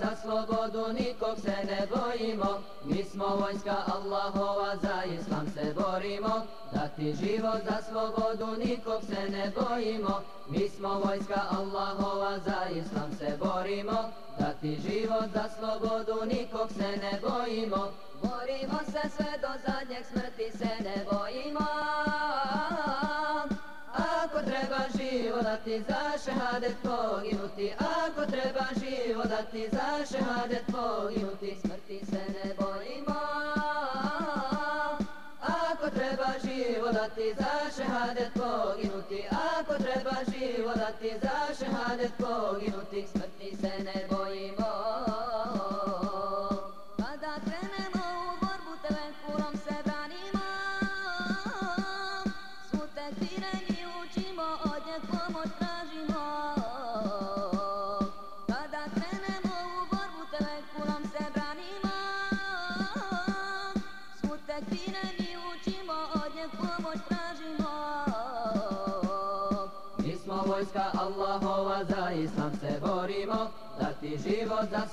Za slobodu, nikog se ne bojimo. Mi smo vojska Allahova, za islam se borimo, dati život za slobodu, nikog se ne bojimo. Mi smo vojska Allahova, za islam se borimo, dati život za slobodu, nikog se ne bojimo. Borimo se sve do zadnjeg smrti se ne bojimo. Dati za šehadet poginuti. Ako treba život dati za šehadet poginuti. Smrti se ne bojimo Ako treba život dati za šehadet poginuti. Ako treba život dati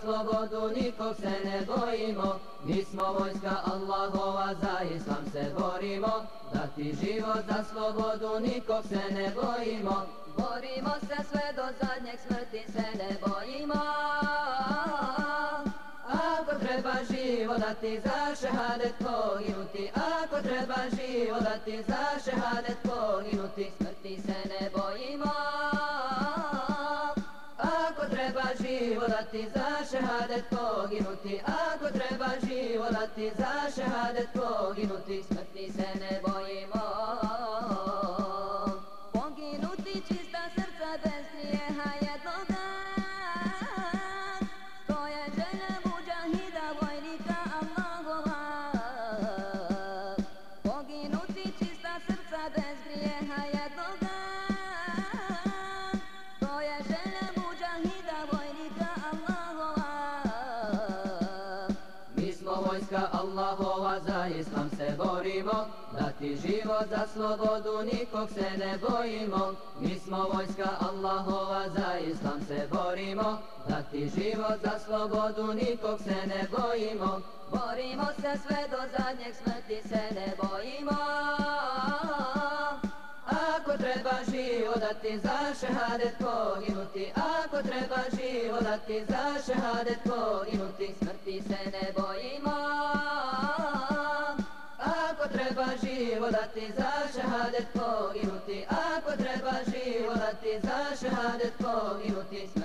slobodu, nikog se ne bojimo. Mi smo vojska Allahova, za islam se borimo. Dati život za slobodu, nikog se ne bojimo. Borimo se sve do zadnjeg smrti se ne bojimo. Ako treba život dati za šehadet poginuti. Ako treba život dati za šehadet poginuti. Smrti se ne dati za šehadet poginuti Smrti se ne bojimo Za slobodu, nikog se ne bojimo. Mi smo vojska Allahova, za islam se borimo. Dati život za slobodu, nikog se ne bojimo. Borimo se sve do zadnjeg smrti se ne bojimo. Ako treba život dati za šehadet poginuti. Ako treba život dati za šehadet poginuti. Smrti se ne bojimo život dati za šehadet poginuti. Ako treba život dati za šehadet poginuti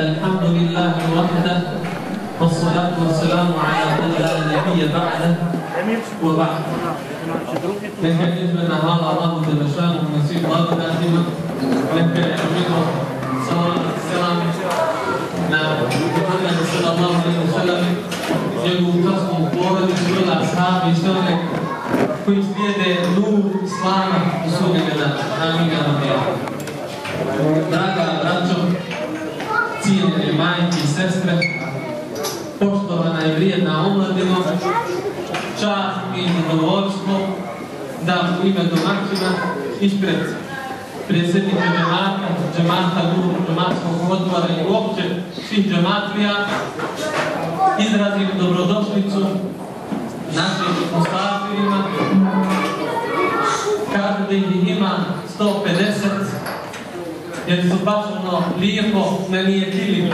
الحمد لله وحده والصلاة والسلام على من لا نبي بعده وبعد نكلم من هذا الله جل شانه ونسيب الله تأثيما نكلم منه صلاة السلام na Muhammedu sallallahu alaihi wa sallam, njegovu časnu porodicu, bila ashabi i sve nur dana. Draga braćo, cijenjene majke i sestre, poštovana i vrijedna omladina, čast i da u ime domaćina ispred predsjednika džemata, džemata, džematskog odbora i uopće svih džematlija izrazim dobrodošlicu našim mustafirima. Kažu da ih ima 150 jer su baš ono lijepo nanijetili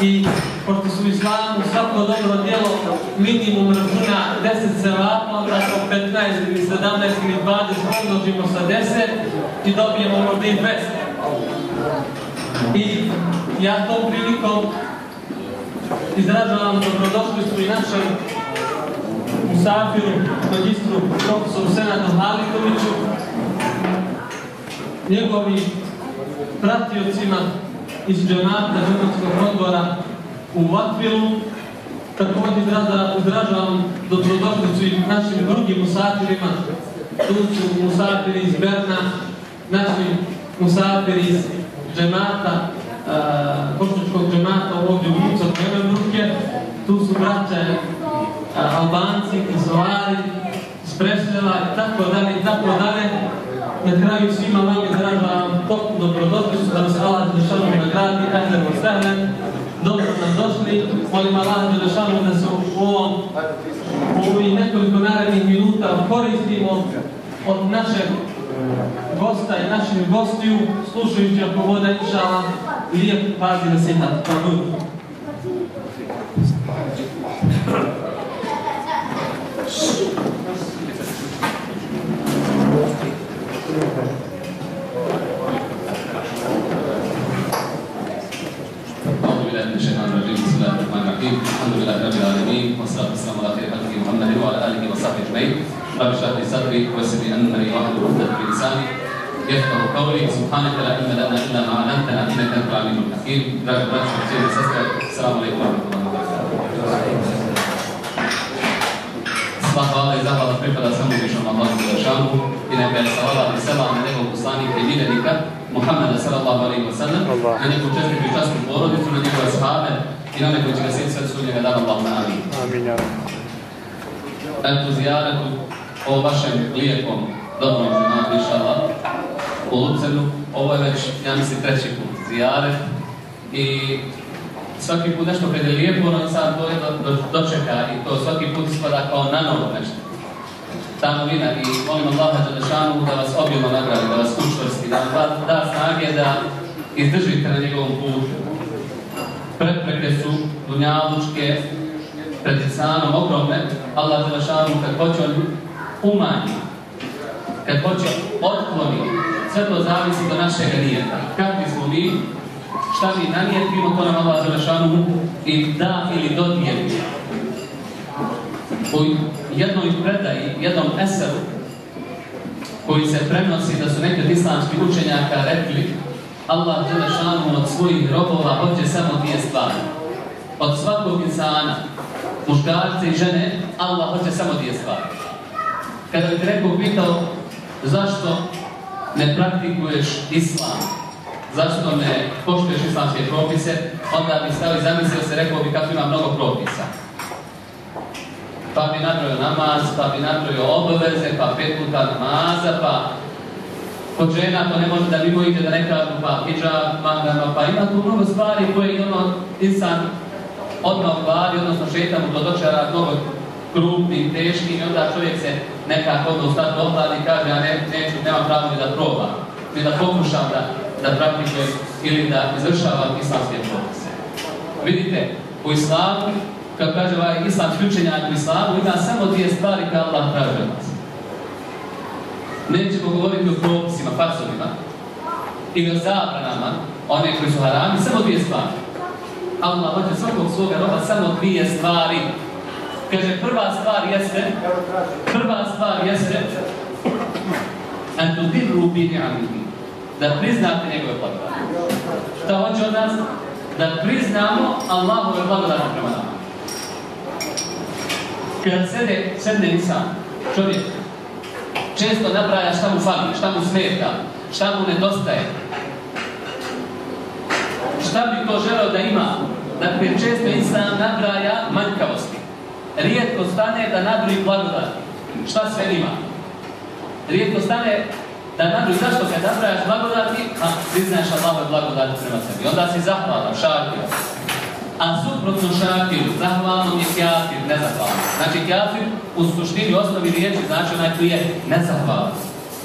i pošto su islamu svako dobro djelo minimum računa 10 sevapa, onda smo 15 ili 17 ili 20 pomnožimo sa 10 i dobijemo možda i 200. I ja tom prilikom izražavam dobrodošlicu i našem Musafiru, magistru, profesoru Senatu Halikoviću, njegovim pratiocima iz džemata džematskog odbora u Vatvilu. Također izražavam dobrodošlicu i našim drugim musafirima. Tu su musafiri iz Berna, naši musafiri iz džemata, košničkog džemata ovdje u od Kremenburke. Tu su braće uh, Albanci, Kosovari, Spresnela i tako dalje i tako dalje. Na kraju svima vam izražavam toplu dobrodošlicu da vas Allah Đelešanu nagradi, ehlen wa sehlen. Dobro nam došli, molim Allah Đelešanu da se u ovom u ovih nekoliko narednih minuta koristimo od našeg gosta i naših gostiju, slušajući ako voda inšala lijep pazi na الرحمن الرحيم الحمد لله رب العالمين والصلاة والسلام على خير خلقه محمد وعلى آله وصحبه أجمعين رب اشرح لي صدري ويسر لي أمري واحلل عقدة من لساني يفقه قولي سبحانك لا علم لنا إلا ما علمتنا إنك أنت العليم الحكيم Dragi braći, cijeli sestre, Assalamu alaikum wa rahmatullahi wa barakatuh. Sva hvala i zahvala pripada samo uzvišnom Allahu Đelešanu i neka je salavat i selam na njegov poslanika i miljenika Muhammeda sallallahu alaihi wa sallam, na njegovu čestitu i častnu porodicu, na njegove sahabe i na neko će ga sjediti sve sudnjega dana Allahu na amin. Amin, ja. Eto zijaretu o vašem lijepom dobrom džematu, inša Allah, u Lucenu. Ovo je već, ja mislim, treći put zijaret i svaki put nešto kad je lijepo, sad to do, do, dočeka i to svaki put ispada kao na novo nešto. Ta novina i molim Allaha Đelešanu da vas obilno nagradi, da vas učvrsti, da vam da, snage da izdržite na njegovom putu. Prepreke su dunjalučke, pred insanom ogromne, Allah Đelešanu kad hoće on umanji, kad hoće otkloni, sve to zavisi do našeg nijeta. Kakvi smo mi, šta mi nanijetimo, to nam Allah Đelešanu i da ili dodijeli. U jednoj predaji, jednom eseru, koji se prenosi da su neki od islamskih učenjaka rekli Allah Đelešanu od svojih robova hoće samo dvije stvari. Od svakog insana, muškarca i žene, Allah hoće samo dvije stvari. Kada bi neko pitao zašto ne praktikuješ islam, zašto ne poštuješ islamske propise, onda bi stao i zamislio se, rekao bi kako ima mnogo propisa. Pa bi napravio namaz, pa bi napravio obaveze, pa pet puta namaza, pa kod žena to ne može da mimo ide da ne kažu pa hijab, mandama, pa ima tu mnogo stvari koje ono insan odmah vari, odnosno šeta mu to dočara mnogo krupnim, teškim i onda čovjek se nekako onda ustati ohladi i kaže ja ne, neću, nemam pravo da probam, ni da pokušam da, da praktikujem ili da izvršavam islamske propise. Vidite, u islamu, kad kaže ovaj islamski učenjak u islamu, ima samo dvije stvari koje Allah traži. Nećemo govoriti o propisima, farsovima, ili o zabranama, one koji su harami, samo dvije stvari. Allah hoće svakog svoga roba samo dvije stvari. Kaže, prva stvar jeste, prva stvar jeste, an tudirru bi ni'amihi, da priznate njegove blagodati. Šta hoće od nas? Da priznamo Allahove blagodati prema nama. Kad sede, sedne insan, čovjek, često nabraja šta mu fali, šta mu smeta, šta mu nedostaje, šta bi to želeo da ima. Dakle, često insan nabraja manjkavosti. Rijetko stane da nabroji blagodati. Šta sve ima? Rijetko stane da nabroji, zašto kad nabrajaš blagodati, a priznaš Allahove blagodati prema sebi. Onda si zahvalan, šakir. A suprotno šakiru, zahvalnom je kjafir, nezahvalan. Znači kjafir u suštini osnovi riječi znači onaj koji je nezahvalan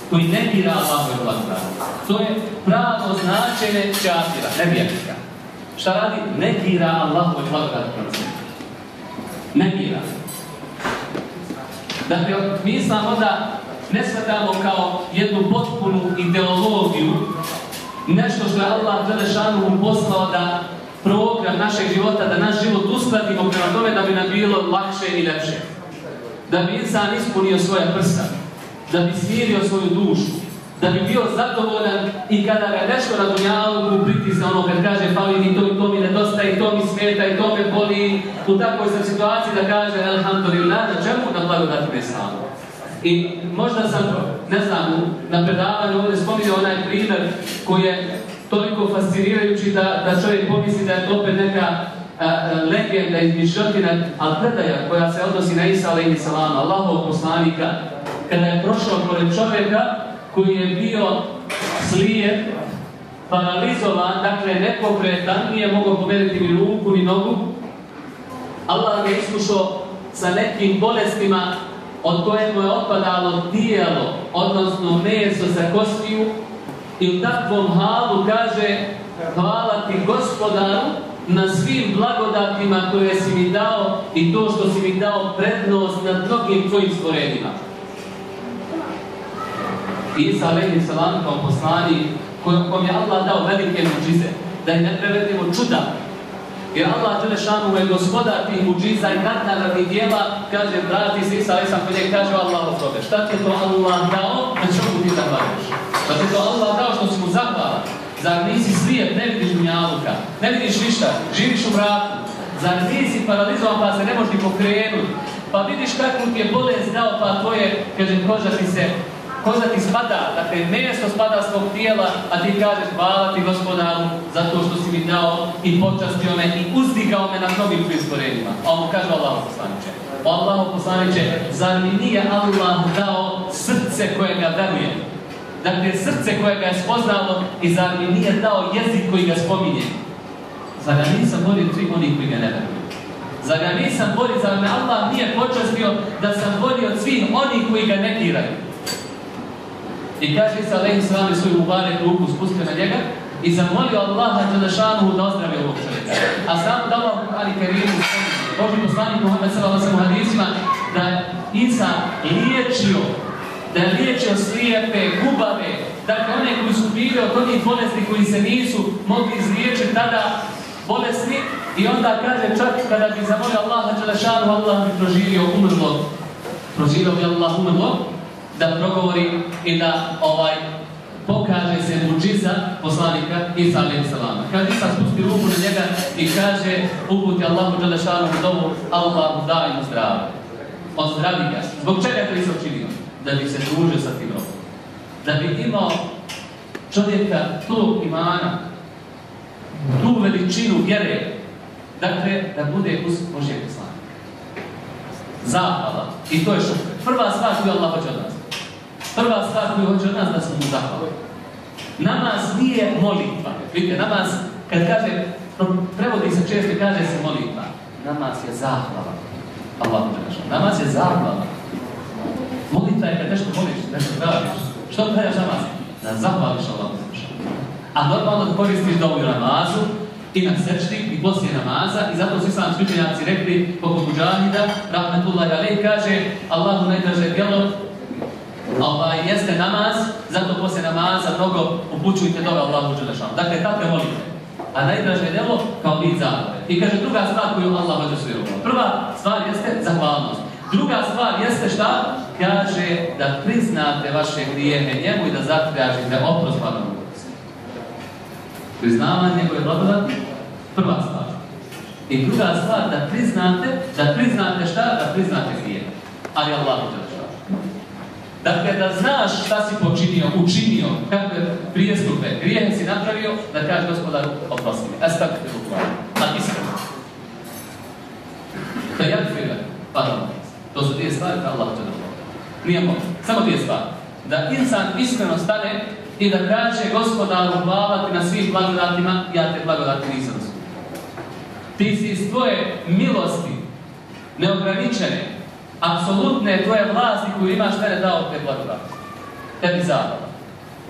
koji ne bira Allahove blagodati. To je pravo značenje kjafira, nevjernika. Šta radi? Ne bira Allahove blagodati prema sebi. Ne bira. Dakle, mi islam onda ne shvatamo kao jednu potpunu ideologiju, nešto što je Allah Đelešanu poslao da program našeg života, da naš život uskladimo prema tome da bi nam bilo lakše i lepše. Da bi insan ispunio svoja prsa, da bi smirio svoju dušu, da bi bio zadovoljan i kada ga nešto na dunjalu pritisne ono kad kaže fali mi to i to mi nedostaje to mi smeta i to me boli u takvoj sam situaciji da kaže alhamdulillah na čemu na blagodati samo. I možda sam, ne znam, na predavanju ovdje spominjao onaj primjer koji je toliko fascinirajući da, da čovjek pomisli da je to opet neka legenda izmišljotina, ali predaja koja se odnosi na Isa alaihi salama, Allahov poslanika, kada je prošao pored čovjeka koji je bio slijep, paralizovan, dakle nepokretan, nije mogao povedati ni ruku ni nogu. Allah ga iskušao sa nekim bolestima od koje mu je otpadalo tijelo, odnosno meso sa kostiju i u takvom halu kaže hvala ti gospodaru na svim blagodatima koje si mi dao i to što si mi dao prednost nad mnogim tvojim stvorenjima. Isa alaihi salam kao poslani kom je Allah dao velike muđize, da je ne prevedemo čuda. Jer Allah Đelešanu je gospodar tih muđiza i nadnaravnih dijela, kaže, brati se Isa alaihi salam, kaže Allah oprobe. Šta ti to Allah dao, na čemu ti zahvališ? Šta ti je to Allah dao što si mu zahvalan? Zar nisi slijep, ne vidiš dunjaluka, ne vidiš ništa, živiš u mraku? Zar nisi paralizovan pa se ne možeš ni pokrenuti? Pa vidiš kakvu ti je bolest dao pa tvoje, kaže, koža ti se koža ti spada, dakle meso spada s tvog tijela, a ti kažeš hvala ti gospodaru zato što si mi dao i počastio me i uzdigao me na mnogim tvojim stvorenjima. A on kaže Allah poslaniče. O Allah poslaniče, zar mi nije Allah dao srce koje ga veruje? Dakle, srce koje ga je spoznalo i zar mi nije dao jezik koji ga spominje? Zar ga nisam bolio tri onih koji ga ne veruju? Zar ga nisam bolio, zar me Allah nije počastio da sam bolio od svih onih koji ga negiraju? I kaže se Alehi Srami svoju mubarek ruku spustio na njega i zamolio Allaha Đelešanuhu da ozdravi ovog čovjeka. A samo da Allah Ali Kerimu Boži poslanik Muhammed sallallahu wa hadisima da Isa liječio da je liječio slijepe, gubave, dakle one koji su bili od onih bolesti koji se nisu mogli izliječiti tada bolesni i onda kaže čak kada bi zamolio Allaha Đelešanu, Allah bi proživio umrlo. Proživio bi Allah umrlo, da progovori i da ovaj pokaže se muđiza poslanika Isa salama. Kad Isa spusti ruku na njega i kaže uputi Allahu Đelešanu u domu Allahu daj mu zdravo. Ozdravi ga. Zbog čega to Isa učinio? Da bi se družio sa tim robom. Da bi imao čovjeka tog imana, tu veličinu vjere, dakle, da bude uz Božje poslanika. Zahvala. I to je što. Prva stvar koju Allah hoće od nas. Prva stvar koju hoće od nas da smo mu zahvali. Namaz nije molitva. Vidite, namaz, kad kaže, prevodi se često kaže se molitva. Namaz je zahvala. Allah Namaz je zahvala. Molitva je kad nešto moliš, nešto tražiš. Što trajaš namaz? Da zahvališ Allah A normalno koristiš dobu namazu, i na sečti i poslije namaza i zato su islamski učenjaci rekli poput Mujahida, rahmetullahi alaih, kaže Allahu najdraže djelo ovaj, jeste namaz, zato poslije namaza mnogo upućujte dole Allahu Đelešanu. Dakle, takve molite. A najdraže djelo kao vid zahvale. I kaže druga stvar koju Allah hoće svoju Prva stvar jeste zahvalnost. Druga stvar jeste šta? Kaže da priznate vaše grijehe njemu i da zatražite oprost pa Priznavanje njegove blagodati, prva stvar. I druga stvar, da priznate, da priznate šta? Da priznate grije. Ali Allah Dakle, da znaš šta si počinio, učinio, kakve prijestupe, grijehe si napravio, da kažeš gospodaru, oprosti mi. Tako te bukvalno. A iskreno. To je jak firme. Pardon. To su dvije stvari kao Allah te Nije mogu. Samo dvije stvari. Da insan iskreno stane i da kaže gospodaru hvala ti na svim blagodatima, ja te blagodati nisam. Ti si iz tvoje milosti, neograničene, apsolutne tvoje vlasti koju imaš mene dao te blagodati. Tebi zabava.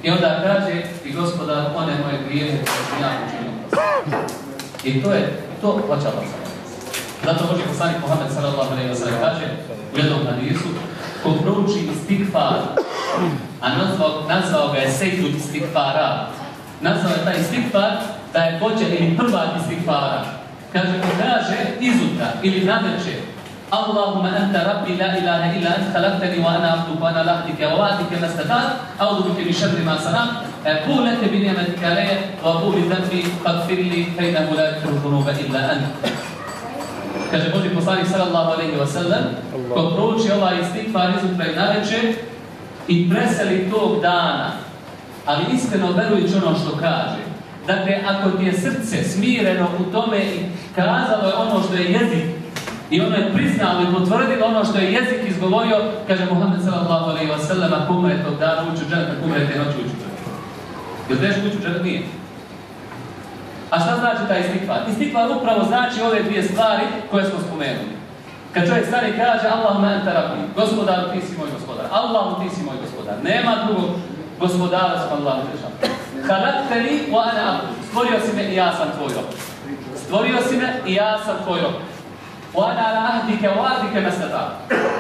I onda kaže i gospodar, one moje grijehe koje sam ja učinio. I to je, to plaća Allah Zato može poslanik Muhammed sallallahu alaihi wa sallam kaže u jednom hadisu, ko prouči istikfar a nazvao, nazvao ga je Sejtut istikfara. Nazvao je taj istikfar da je počet ili prvak istikfara. Kaže, ko kaže izutra ili nadeče, Allahumma anta rabbi la ilaha illa anta khalaqtani wa ana abduka wa ana lahdika wa wa'dika ma istata'tu a'udhu bika min sharri ma sana'tu aqulu laka bi ni'matika alayya wa aqulu bi dhanbi faghfir li fa innahu illa anta Kaže Boži poslanik sallallahu alejhi ve sellem, ko prouči ovaj istikfar izutra i naveče, i preseli tog dana, ali iskreno verujući ono što kaže. Dakle, ako ti je srce smireno u tome i kazalo je ono što je jezik, I ono je priznalo i potvrdilo ono što je jezik izgovorio, kaže Muhammed sallallahu alaihi wa sallam, ako umre tog dana ući u džanet, ako te noći ući u džanet. Jel teško ući? Nije. A šta znači taj istikvar? Istikvar upravo znači ove dvije stvari koje smo spomenuli. Kad čovjek stane i kaže Allahumma anta rabbi, gospodaru ti si moj gospodar, Allahu ti si moj gospodar, nema drugog gospodara s Allahu Đelešanu. Halakteni wa ana abdu, stvorio si me i ja sam tvoj rob. Stvorio si me i ja sam tvoj rob. Ahdike wa ahdike mastata.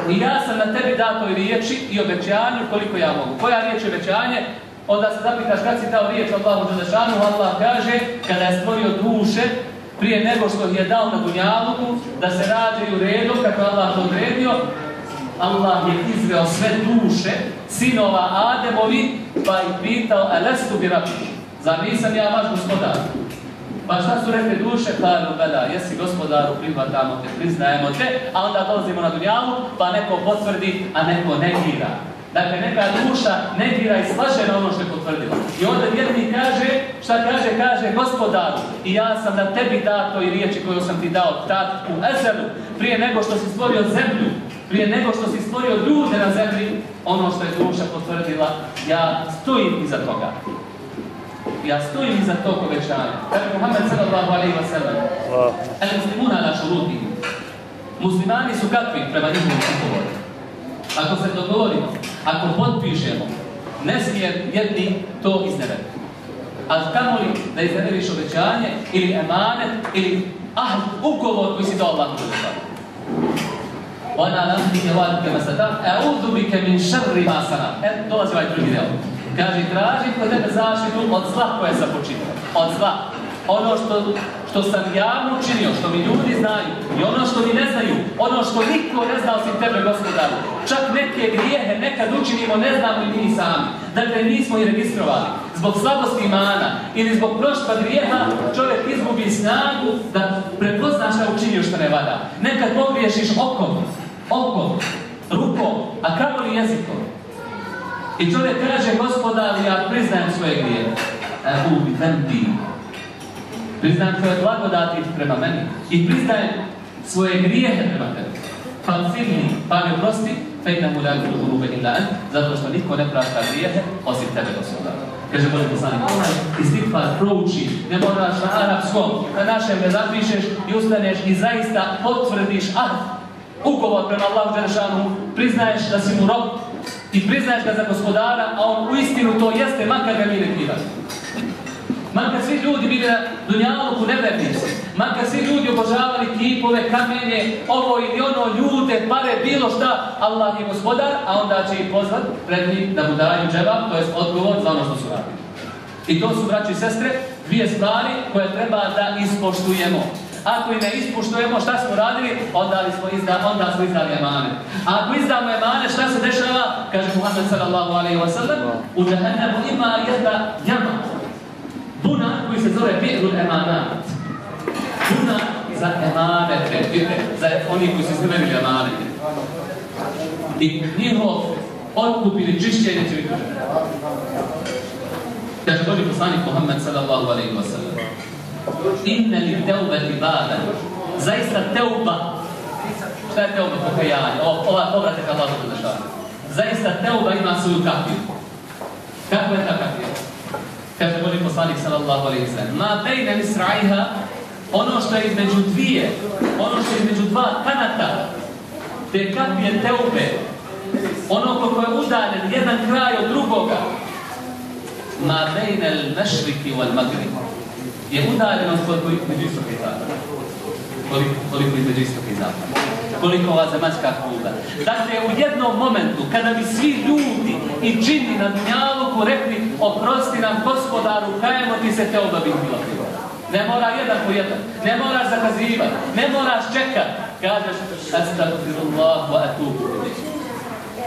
I ja sam na tebi datoj riječi i obećanju koliko ja mogu. Koja riječ je obećanje? Onda se zapitaš kad si dao riječ Allahu Đelešanu, Allah kaže kada je stvorio duše prije nego što je dao na dunjaluku da se rađaju redom kako Allah to odredio Allah je izveo sve duše sinova Ademovi pa ih pitao Elestu bi zar nisam ja vaš gospodar pa šta su rekli duše? Kalu bela, jesi gospodaru, prihvatamo te, priznajemo te, a onda dolazimo na dunjalu, pa neko potvrdi, a neko negira. Dakle, neka duša negira i slaže na ono što je potvrdila. I onda vjernik kaže, šta kaže? Kaže, gospodaru, i ja sam na tebi dato i riječi koju sam ti dao tad u Ezelu, prije nego što si stvorio zemlju, prije nego što si stvorio ljude na zemlji, ono što je duša potvrdila, ja stojim iza toga. Ja stojim iza tog obećanja. Kaže Muhammed sallallahu alaihi wa sallam, el muslimuna na šuruti. Muslimani su kakvi prema njihovom ugovoru? Ako se dogovorimo, ako potpišemo, ne smije jedni to izneveriti. A kamoli da izneveriš obećanje ili emanet ili ah, ugovor koji si dao Allahu Đelešanu. Ona nafdike vadike masata, e'udhu bike min šarri masana. E, dolazi ovaj drugi deo. Kaže, tražim kod tebe zaštitu od zla koje sam počinio. Od zla. Ono što, što sam javno učinio, što mi ljudi znaju i ono što mi ne znaju, ono što niko ne zna osim tebe, gospodaru. Čak neke grijehe nekad učinimo, ne znamo i mi sami. Dakle, nismo i registrovali. Zbog slabosti imana ili zbog mnoštva grijeha čovjek izgubi snagu da prepozna šta učinio što ne vada. Nekad pogriješiš okom, okom, rukom, a kako li jezikom? I čovjek kaže, gospodaru, ja priznajem svoje grijehe. Ebu bi zembi. Priznajem tvoje blagodati prema meni. I priznajem svoje grijehe prema tebi. Falsivni, pa mi prosti, fejna mu lagu grube illa an, zato što niko ne prašta grijehe, osim tebe, gospodaru. Kaže Boži poslanik, onaj istikfar prouči, ne moraš na arapskom, na našem ne zapišeš i ustaneš i zaista potvrdiš ah, ugovor prema Allahu Đelešanu, priznaješ da si mu rob i priznaješ ga za gospodara, a on u istinu to jeste, makar ga mi ne krivaš. Makar svi ljudi bili na dunjaluku nevernici, makar svi ljudi obožavali kipove, kamenje, ovo ili ono, ljude, pare, bilo šta, Allah je gospodar, a onda će ih pozvat pred njim da mu daju dževap, to je odgovor za ono što su radili. I to su, braći i sestre, dvije stvari koje treba da ispoštujemo. Ako i ne ispoštujemo šta smo radili, onda smo izdali, onda izdali emane. A ako izdamo emane, šta se dešava? Kaže Muhammed sallallahu alaihi wa sallam, u džahennemu ima jedna jama, buna koji se zove bi'rul emanat. Buna za emanete, za oni koji su izgledali emanete. I njihov otkup ili čišćenje će biti Kaže Boži poslanik Muhammed sallallahu alaihi wa sallam, Inne li teubeti badan. Zaista teuba. Šta je teuba pokajanje? Ova povratak Allah do dešava. Zaista teuba ima svoju kapiju. Kako je ta kapija? Kaže Boži poslanik sallallahu alaihi sallam. Ma bejne misra'iha, ono što je između dvije, ono što je između dva kanata, te kapije teube, ono koliko je udaljen jedan kraj od drugoga, ma bejne l-mešriki wal-magrib je udaljenost koliko između istoka i zapada. Koliko, koliko između istoka i zapada. Koliko ova zemaljska kugla. Dakle, u jednom momentu, kada bi svi ljudi i džini na dunjaluku rekli oprosti nam gospodaru, kajemo ti se te oba biti bilo. Ne mora jedan po jedan. Ne moraš zakazivati. Ne moraš čekat. Kažeš, astagfirullah atubu.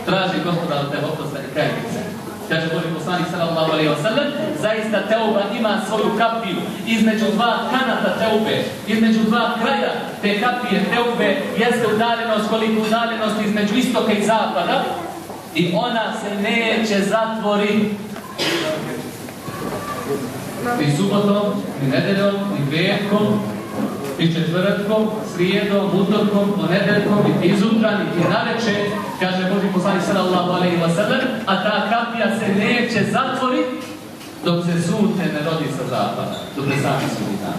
Traži gospodaru te oprosti, kajemo se kaže Boži poslanik sallallahu alaihi wa sallam, zaista teuba ima svoju kapiju između dva kanata teube, između dva kraja te kapije teube jeste udaljenost koliko udaljenost između istoka i zapada i ona se neće zatvoriti. Ni subotom, ni nedeljom, ni petkom, ni četvrtkom, srijedom, utorkom, ponedeljkom, niti izutra, niti naveče, kaže Boži poslanik sallallahu alaihi wa sallam, a ta kapija se neće zatvoriti dok se sunce ne rodi sa zapada, dok ne sami sudi dan.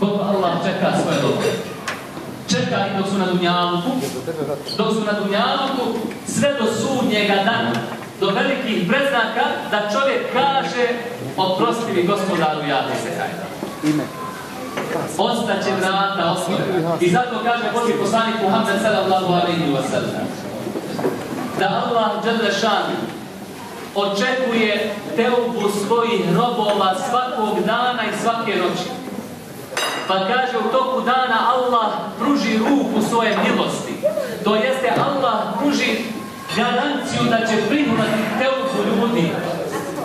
Koliko Allah čeka svoje dobro. Čeka i dok su na Dunjaluku, dok su na Dunjaluku, sve do sudnjega dana, do velikih preznaka, da čovjek kaže oprosti mi gospodaru, ja se kajdam. Ostaće vrata otvorena. I zato kaže Boži poslanik Muhammed sallallahu alaihi wa sallam da Allah dželle šanu očekuje teubu svojih robova svakog dana i svake noći. Pa kaže u toku dana Allah pruži ruku svoje milosti. To jeste Allah pruži garanciju da će prihvatiti teubu ljudi.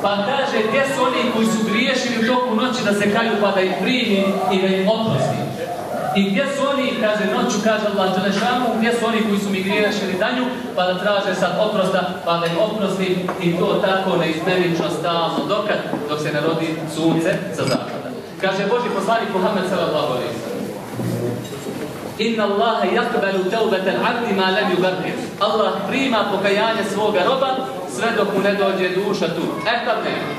Pa kaže gdje su oni koji su griješili u toku noći da se kaju pa da ih primi i da im oprosti. I gdje su oni, kaže noću, kaže Allah Đelešanu, gdje su oni koji su mi griješili danju, pa da traže sad oprosta, pa da im oprosti i to tako neizmenično stalno, dokad, dok se ne rodi sunce sa zapada. Kaže Boži poslanik Muhammed sallallahu alaihi. Inna Allaha yakbalu tawbata al-'abdi ma lam yugargir. Allah prima pokajanje svoga roba sve dok mu ne dođe duša tu. E tad nema.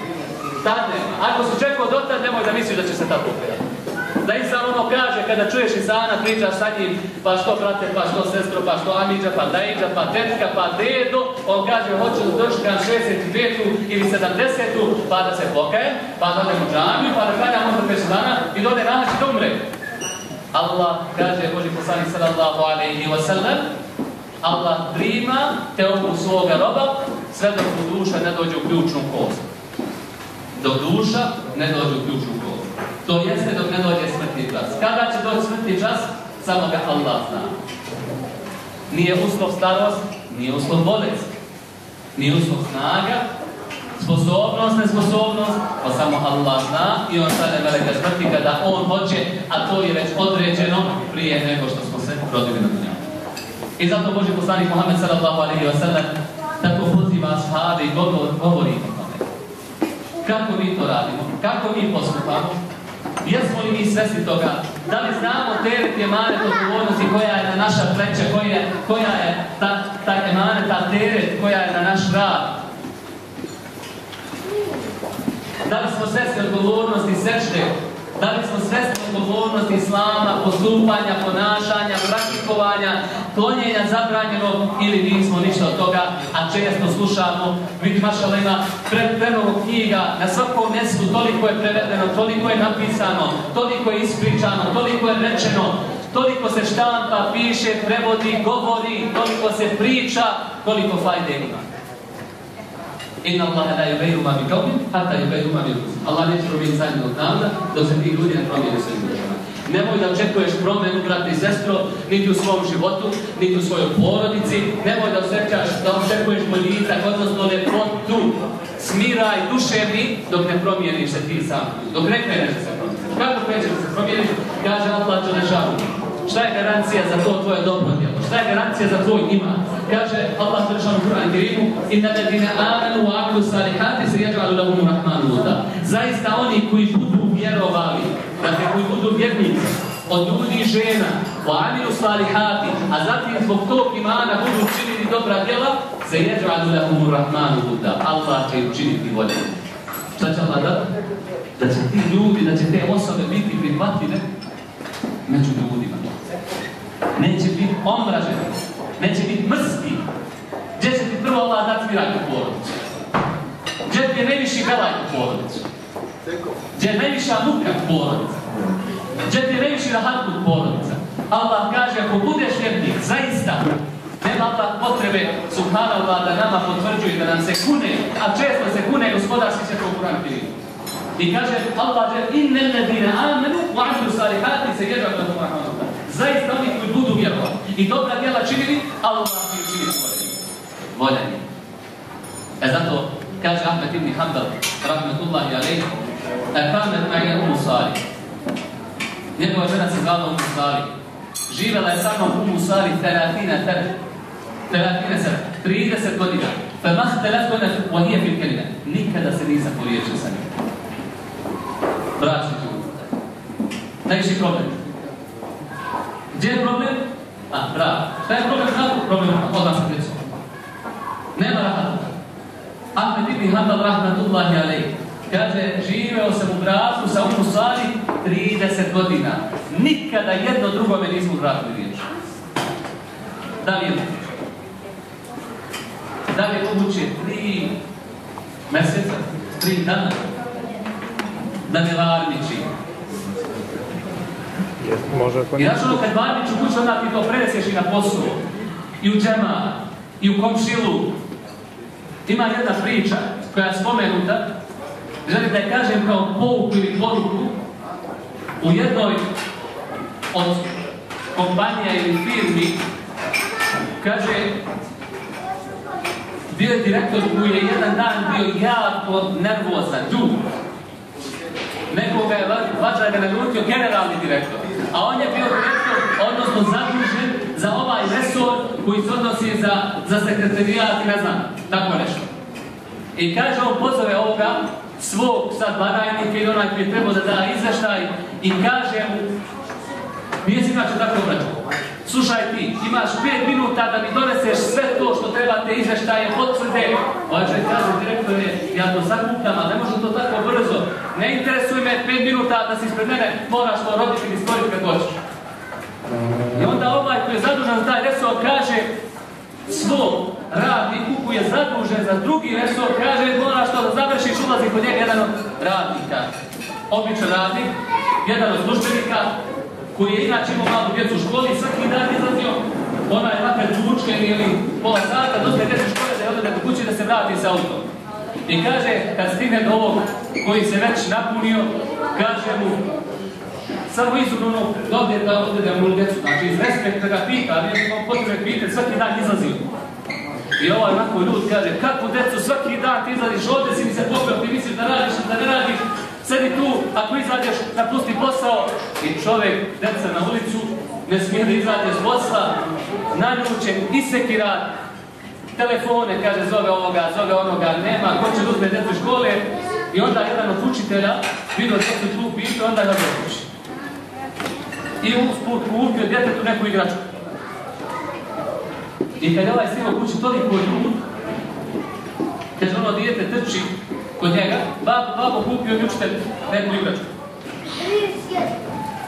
Tad nema. Ako su čekao dotad, nemoj da misliš da će se tad pokajati. Da Islam ono kaže kada čuješ Isana, pričaš sa njim, pa što brate, pa što sestro, pa što Amidža, pa Dajidža, pa tetka, pa dedo, on kaže hoću da doškam 65. ili 70. pa da se pokaje, pa da odem u džamiju, pa da klanjam možda 5 dana i dode naći da umre. Allah kaže Boži poslanik sallallahu alaihi wa sallam Allah prima teobu svoga roba sve dok duša ne dođe u ključnu kost. Dok duša ne dođe u ključnu kost. To jeste dok ne dođe smrtni čas. Kada će doći smrtni čas? Samo ga Allah zna. Nije uslov starost, nije uslov bolest, nije uslov snaga, sposobnost, nesposobnost, pa samo Allah zna i on stane velika smrti kada on hoće, a to je već određeno prije nego što smo se rodili na dunjavu. I zato Boži poslanik Muhammed sallallahu alaihi wa sallam tako poziva ashaabe i govori, o tome. Kako mi to radimo? Kako mi postupamo? Jesmo li mi svesni toga? Da li znamo teret emanet odgovornosti koja je na naša pleća, koja koja je ta, ta emanet, ta teret koja je na naš rad? Da li smo svesni odgovornosti sečne? Da li smo svesni odgovornosti islama, postupanja, ponašanja, praktikovanja, klonjenja zabranjenog ili nismo ništa od toga, a često slušamo, vidi pre, prenovo knjiga, na svakom mjestu toliko je prevedeno, toliko je napisano, toliko je ispričano, toliko je rečeno, toliko se štampa, piše, prevodi, govori, toliko se priča, koliko fajde ima. Inna Allahe la yubeju ma bi kaumin, hatta yubeju ma bi. Allah neće promijeniti zadnje od naroda, dok se ti ljudi ne promijeni svojim državama. Nemoj da očekuješ promjenu, brate i sestro, niti u svom životu, niti u svojoj porodici. Nemoj da očekuješ, da očekuješ boljitak, odnosno lepotu, smiraj duševni, dok ne promijeniš se ti sam. Dok ne kreneš se promijeniš. Kako krećeš da se promijeniš? Kaže Allah Đelešanu. Šta je garancija za to tvoje dobro djelo? Šta je garancija za tvoj iman? Kaže Allah Đelešanu u Kur'an Kerimu Inna ladine amanu wa aklu salihati se jeđalu lahum rahmanu voda. Zaista oni koji budu vjerovali, dakle koji budu vjernici, od ljudi i žena, wa amilu salihati, a zatim zbog tog imana budu činiti dobra djela, se jeđalu lahum rahmanu voda. Allah će im činiti volje. Šta će Allah da? Da će ti ljudi, da će te osobe biti prihvatljive među ljudima. Neće biti omraženi, neće biti mrski. Gdje će ti prvo Allah dati smiraj u porodicu? Gdje ti je najviši belaj u porodicu? Gdje je najviša muka u porodicu? Gdje ti je najviši rahat u porodicu? Allah kaže, ako budeš vjernik, zaista, nema Allah potrebe, subhanallah, da nama potvrđuje, da nam se kune, a često se kune gospodarski se u Kur'an I kaže Allah je inne ladina amanu wa amilu salihati se ježa da. Zaista oni koji budu vjerovali i dobra djela činili, Allah će ih činiti voljeni. E zato kaže Ahmed ibn Hanbal, rahmetullahi alejhi, e kamet ma'i Umu Sari. Njegova žena se zvala Umu Sari. Živela je sa mnom Umu Sari 30 ter, 30 ser, 30 godina. Fa mah telefona wa hiya fil kelime. Nikada se nisam poriječio sa njim braći ljudi. Najviši problem. Gdje je problem? A, bravo. Šta je problem bratu? Problem odmah sa djecom. Nema rahata. Ahmed ibn Hanbal rahmatullahi alaih. Kaže, živeo sam u braku sa umu stvari 30 godina. Nikada jedno drugome nismo braku riječ. Da li je moguće? Da li je moguće tri mjeseca, tri dana da ne varniči? Može ako I znači ono kad varniči u kući, onda ti to preneseš i na poslu, i u džema, i u komšilu. Ima jedna priča koja je spomenuta, želim da je kažem kao pouku ili poruku, u jednoj od kompanija ili firmi, kaže, bio je direktor koji je jedan dan bio jako nervozan, ljud. Nekoga je vađa ga nalutio generalni direktor, a on je bio direktor, odnosno zadužen za ovaj resor koji se odnosi za, za sekretarijat ne znam, tako nešto. I kaže on pozove ovoga svog sad badajnika ili onaj koji je trebao da da izveštaj i kaže mu nije si inače tako obraćao. Slušaj ti, imaš 5 minuta da mi doneseš sve to što treba te izveštaje, potvrde. Ovaj čovjek kaže, direktore, ja to sakupljam, ali ne može to tako brzo. Ne interesuje me 5 minuta da si ispred mene, moraš to roditi i stvoriti kad hoćeš. I onda ovaj koji je zadužen za taj resor kaže svom radniku koji je zadužen za drugi resor, kaže moraš to da završiš, ulazi kod njega jedan od radnika. Običan radnik, jedan od službenika, koji je inače imao malu djecu u školi, svaki dan izlazio, ona je makar čučke ili pola sata, djecu u škole da je odete kući da se vrati sa autom. I kaže, kad stigne do ovog koji se već napunio, kaže mu, samo izubno ono, dobije da odvede mu djecu, znači iz respekta ga pita, ali je on potrebe svaki dan izlazio. I ovaj onako ljud kaže, kako djecu svaki dan ti izlaziš, ovdje si mi se popeo, ti misliš da radiš, da ne radiš, sedi tu, ako izađeš, napusti posao. I čovjek, deca na ulicu, ne smije da izađe s posla, naljučen, isekira, telefone, kaže, zove ovoga, zove onoga, nema, ko će da uzme djecu škole. I onda jedan od učitelja vidio djecu tu pitu, onda ga dokući. I usput kupio djetetu neku igračku. I kad je ovaj stigao kući toliko ljud, kaže ono dijete trči kod njega, babo, babo kupio mi učitelj neku igračku.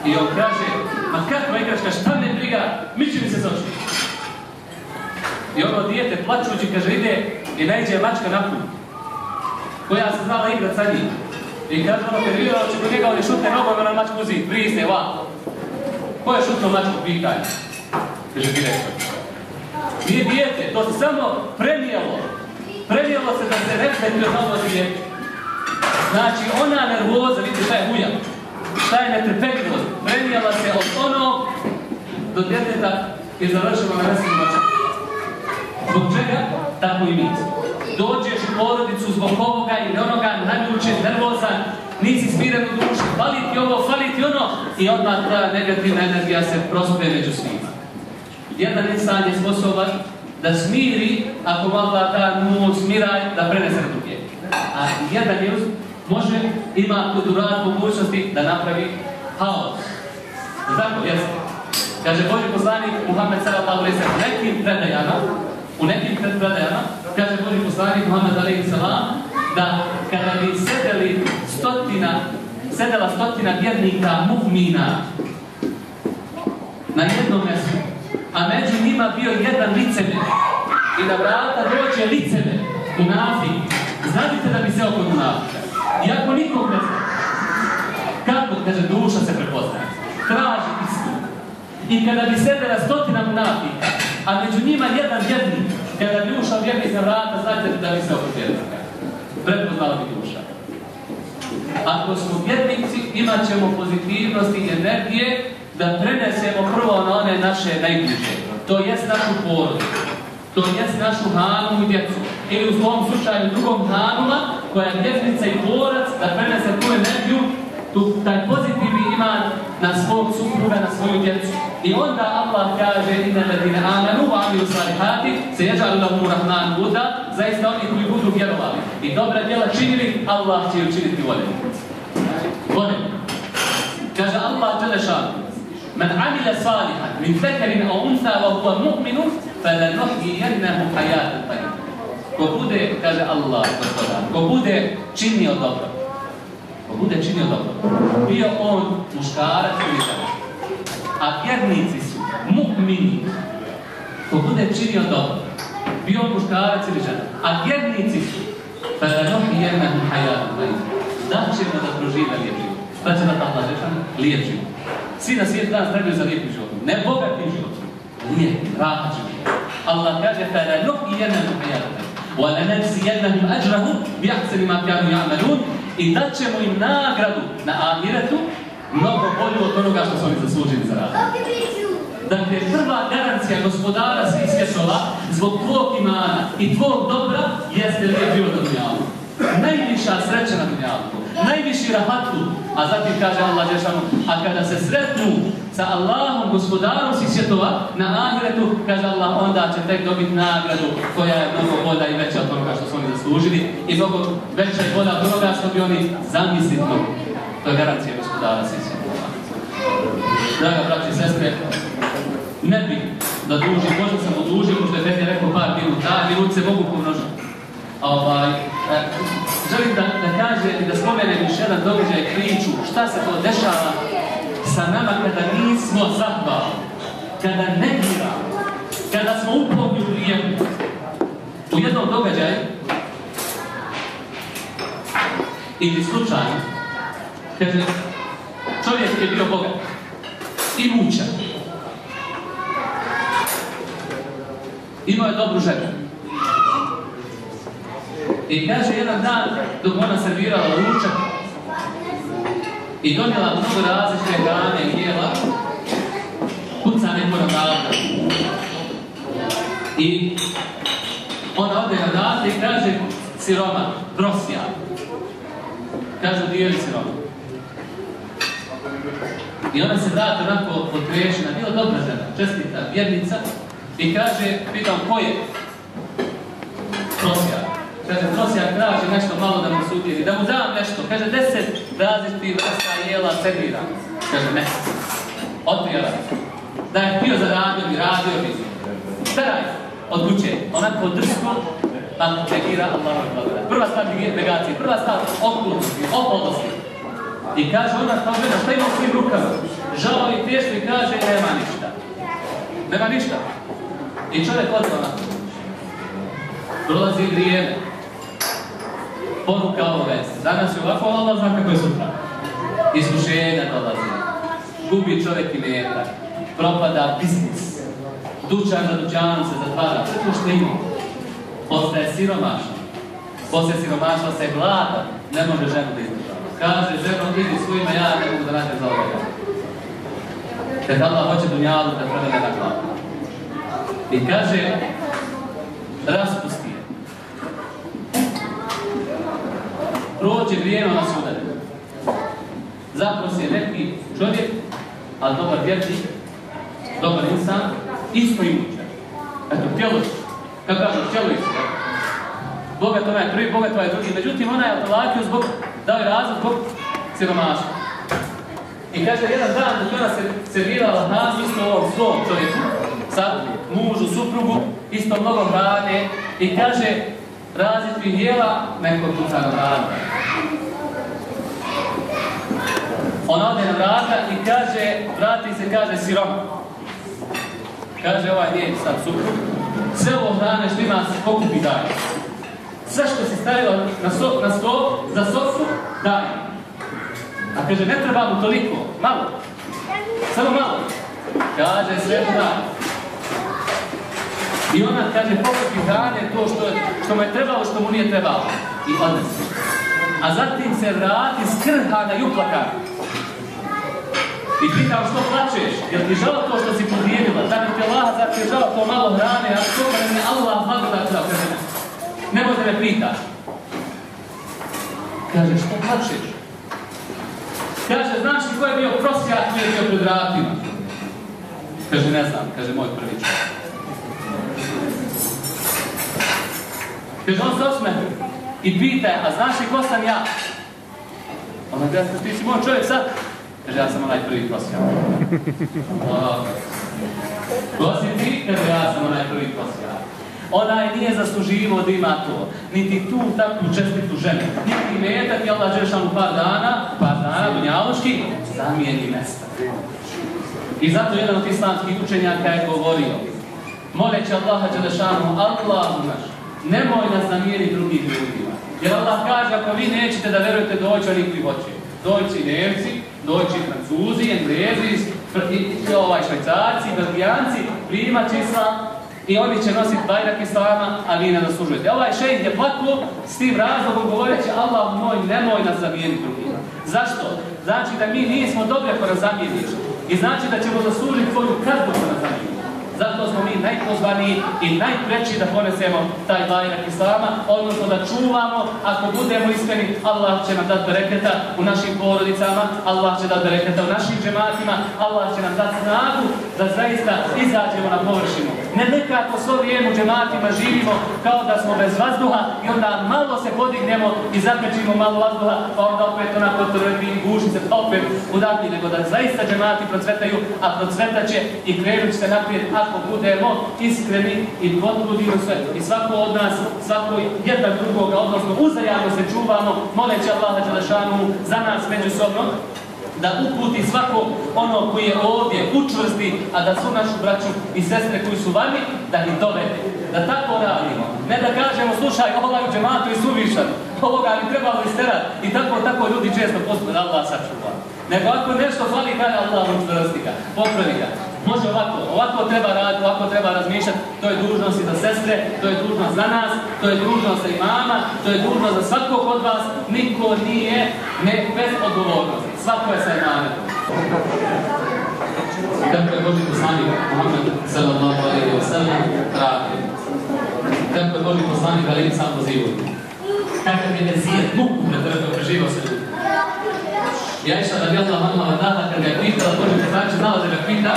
I on kaže, ma kakva igračka, šta me briga, miči mi se za oči. I ono dijete plačući, kaže, ide i najđe mačka na put, koja se znala igrat sa njim. I kaže ono, kad vidio će kod njega, on je šutne nogom na mačku uzi, prisne, ovako. Ko je šutno mačku, pitanje? Kaže, direktor. Nije dijete, to se samo prenijelo. Prenijelo se da se reflektuje na ovo. Znači, ona nervoza, vidite šta je huja, šta je netrpeljivost, prenijela se od onog do djeteta i završila na mačaka. Zbog čega? Tako i mi. Dođeš u porodicu zbog ovoga ili onoga, naljučen, nervozan, nisi smiren u duši, fali ti ovo, fali ti ono, i odmah ta negativna energija se prospe među svima. Jedan insan je sposoban da smiri, ako Allah da mu smiraj, da prenese druge. A jedan je može, ima kudurat mogućnosti da napravi haos. Tako, jeste. Kaže Boži poslanik Muhammed sallallahu alaihi sallam nekim predajama, u nekim predajama, kaže Boži poslanik Muhammed alaihi sallam, da kada bi sedeli stotina, sedela stotina vjernika mu'mina na jednom mjestu, a među njima bio jedan licemer i da vrata dođe licemer u nafik, znate da bi se oko nafika. Iako nikog ne zna. Kako, kaže, duša se prepoznaje. Traži istinu. I kada bi sedela stotina munafika, a među njima jedan vjernik, kada bi ušao vjernik na vrata, znate da bi se oko vjernika. Prepoznala bi duša. Ako smo vjernici, imat ćemo pozitivnosti i energije da prenesemo prvo na one naše najbliže. To jest našu porodu. To jest našu hanu i djecu. Ili u svom slučaju drugom hanuma, koja je vjernica i borac, da prenese tu energiju, tu, taj pozitivni iman na svog supruga, na svoju djecu. I onda Allah kaže inna ladina amanu wa amilu salihati se jeđalu lahum rahman buda, zaista oni koji budu vjerovali. I dobra djela činili, Allah će ju učiniti voljeni. Voljeni. Kaže Allah Đelešan, Amila salihan min zakarin aw unsa wa huwa mu'minun falanuhyiyannahu hayatan tayyibah. Ko bude, kaže Allah, gospodar, ko bude činio dobro, ko bude činio dobro, bio on muškarac ili žena, a vjernici su mu'mini, ko bude činio dobro, bio on muškarac ili žena, a vjernici su, falanuhyiyannahu hayatan tayyibah. Da ćemo da prožive lijep život. Da će da Allah lijep život. Svi na svijetu danas trebaju za lijepi život. Ne bogati život. Ne, rahat život. Allah kaže, fele nuhi jednemu hajatu. Wala nefsi jednahum ajrahum bi'ahsani ma kanu ya'malun i dat ćemo im nagradu na ahiretu mnogo bolju od onoga što su oni zaslužili za rad. Dakle, prva garancija gospodara svih svjetova zbog tvog imana i tvog dobra jeste lijep život na dunjalu. Najviša sreća na dunjalu najviši rahatu, a zatim kaže Allah Đešanu, a kada se sretnu sa Allahom, gospodarom svih svjetova, na ahiretu, kaže Allah, onda će tek dobiti nagradu koja je mnogo bolja i veća od onoga što su oni zaslužili i mnogo veća i bolja od što bi oni zamislili to. Je garancija gospodara svih svjetova. Draga braći i sestre, ne bi da dužim, možda sam odužio, možda je Petir rekao par minuta, a se mogu pomnožiti. Ovaj, e, želim da, da kaže i da spomenem još jedan događaj priču, šta se to dešava sa nama kada nismo zahvalni, kada negiramo, kada smo uporni u vrijeme. U jednom događaju, ili slučaju, kaže, čovjek je bio bogat i mučan. Imao je dobru ženu. I kaže jedan dan dok ona servirala ručak i donijela mnogo različite hrane i jela, kuca neko na vrata. I ona ode na vrata i kaže siroma, prosija. Kaže udijeli siroma. I ona se vrata onako potrešena, bila dobra žena, čestita, vjernica, i kaže, pitam ko je? Prosija. Kaže, prosjak traži nešto malo da mu se udjeli, da mu dam nešto. Kaže, deset različitih vrsta jela servira. Kaže, ne. Otvijela. Da je htio zaradio bi, radio bi. Staraj, od kuće. Onako drsko, pa negira Allah blagodat. Prva stvar negacije, prva stvar okulnosti, opolosti. I kaže ona kao žena, šta ima u svim rukama? Žao i teško i kaže, nema ništa. Nema ništa. I čovjek ode onako. Prolazi vrijeme. Poruka ove. Danas je ovako, Allah zna kako je sutra. Iskušenja dolazi. Gubi čovjek i metak. Propada biznis. Dućan za dućanom se zatvara. Sve to što ima. Postaje. Poslije siromaštva se glada. Ne može ženu izdržava. Kaže ženo, idi svojima, ja ne mogu da nađem za ovoga. Kad Allah hoće dunjalu, da prevede na glavu. I kaže, raspusti je. Prođe vrijeme, ona se udari. Zaprosi je neki čovjek, ali dobar vjernik, dobar insan, isto imućan. Eto, htjelo je. Kako kažu, htjelo je se. Bogat onaj prvi, bogat ovaj drugi. Međutim, ona je otolakio zbog, dao je razlog zbog siromaštva. I kaže, jedan dan dok ona se servirala hranu isto ovom svom čovjeku, sad mužu, suprugu, isto mnogo hrane i kaže, različitih jela, neko kuca na vrata. Ona ode na vrata i kaže, vrati se, kaže, sirom. Kaže ovaj njen sad suprug, sve ovo hrane što ima se pokupi daje. Sve što si stavila na, so, na sto, za sopsu, daje. A kaže, ne treba mu toliko, malo. Samo malo. Kaže, sve mu daje. I ona kaže, pokupi hrane to što, što mu je trebalo, što mu nije trebalo. I odnese. A zatim se vrati skrhana i uplakana. I pitam što plačeš, jer ti žao to što si podijelila, tako ti zar ti žao to malo hrane, a što kada mi Allah blagodat dao, kaže, nemoj da me pitaš. Kaže, što plačeš? Kaže, znaš li ko je bio prosjak koji je bio? Kaže, ne znam, kaže, moj prvi čovjek. Kaže, on se osme i pita je, a znaš li ko sam ja? Ona kaže, ti si moj čovjek sad, Kaže, ja sam onaj prvi prosjak. Ko si ti? Kaže, ja sam onaj prvi prosjak. Onaj nije zasluživo da ima to. Niti tu takvu čestitu ženu. Niti metak je Allah Đešanu par dana, par dana, dunjaloški, zamijeni mesta. I zato jedan od islamskih učenjaka je govorio, moleći Allaha Đelešanu, Allahu naš, nemoj nas zamijeniti drugim ljudima. Jer Allah kaže, ako vi nećete da verujete, doći oni koji hoće. Doći Nemci, doći Francuzi, Englezi, ovaj Švajcarci, Belgijanci, primat islam i oni će nositi bajrak islama, a vi ne zaslužujete. Ovaj šejh je plako s tim razlogom govoreći Allah moj, nemoj nas zamijeniti drugima. Zašto? Znači da mi nismo nas zamijeniš. I znači da ćemo zaslužiti tvoju kaznu zamijeniš. Zato smo mi najpozvaniji i najpreći da ponesemo taj bajrak Islama, odnosno da čuvamo, ako budemo iskreni, Allah će nam dati bereketa u našim porodicama, Allah će dati bereketa u našim džematima, Allah će nam dati snagu da zaista izađemo na površinu. Ne nekako svo vrijeme u džematima živimo kao da smo bez vazduha i onda malo se podignemo i zakrečimo malo vazduha, pa onda opet onako trvi i guši se pa opet udavlji, nego da zaista džemati procvetaju, a procvetat će i krenut će se naprijed ako budemo iskreni i potrudimo se i svako od nas, svako jedan drugoga, odnosno uzajamno se čuvamo, moleći Allaha Đelešanu za nas međusobno, da uputi svako ono koji je ovdje učvrsti, a da su našu braću i sestre koji su vani, da ih dovede. Da tako radimo. Ne da kažemo, slušaj, ovaj u džematu je suvišan, ovoga bi trebalo isterati. I tako, tako ljudi često postupe da Allah sačuva. Nego ako nešto fali, kada Allah učvrsti ga, popravi ga. Može ovako, ovako treba raditi, ovako treba razmišljati, to je dužnost i za sestre, to je dužnost za nas, to je dužnost za imama, to je dužnost za svakog od vas, niko nije ne, bez odgovornosti, svako je sa imametom. Kako je Boži poslanik Muhammed sallallahu alaihi wa sallam. Kako je Boži poslanik ali sam pozivao. Kakav je nezijet, muku pretrpio, preživao se ljudi. Ja išla da bi Allah manula vadaha kad ga je pitala, Boži poslanik znala da ga pita,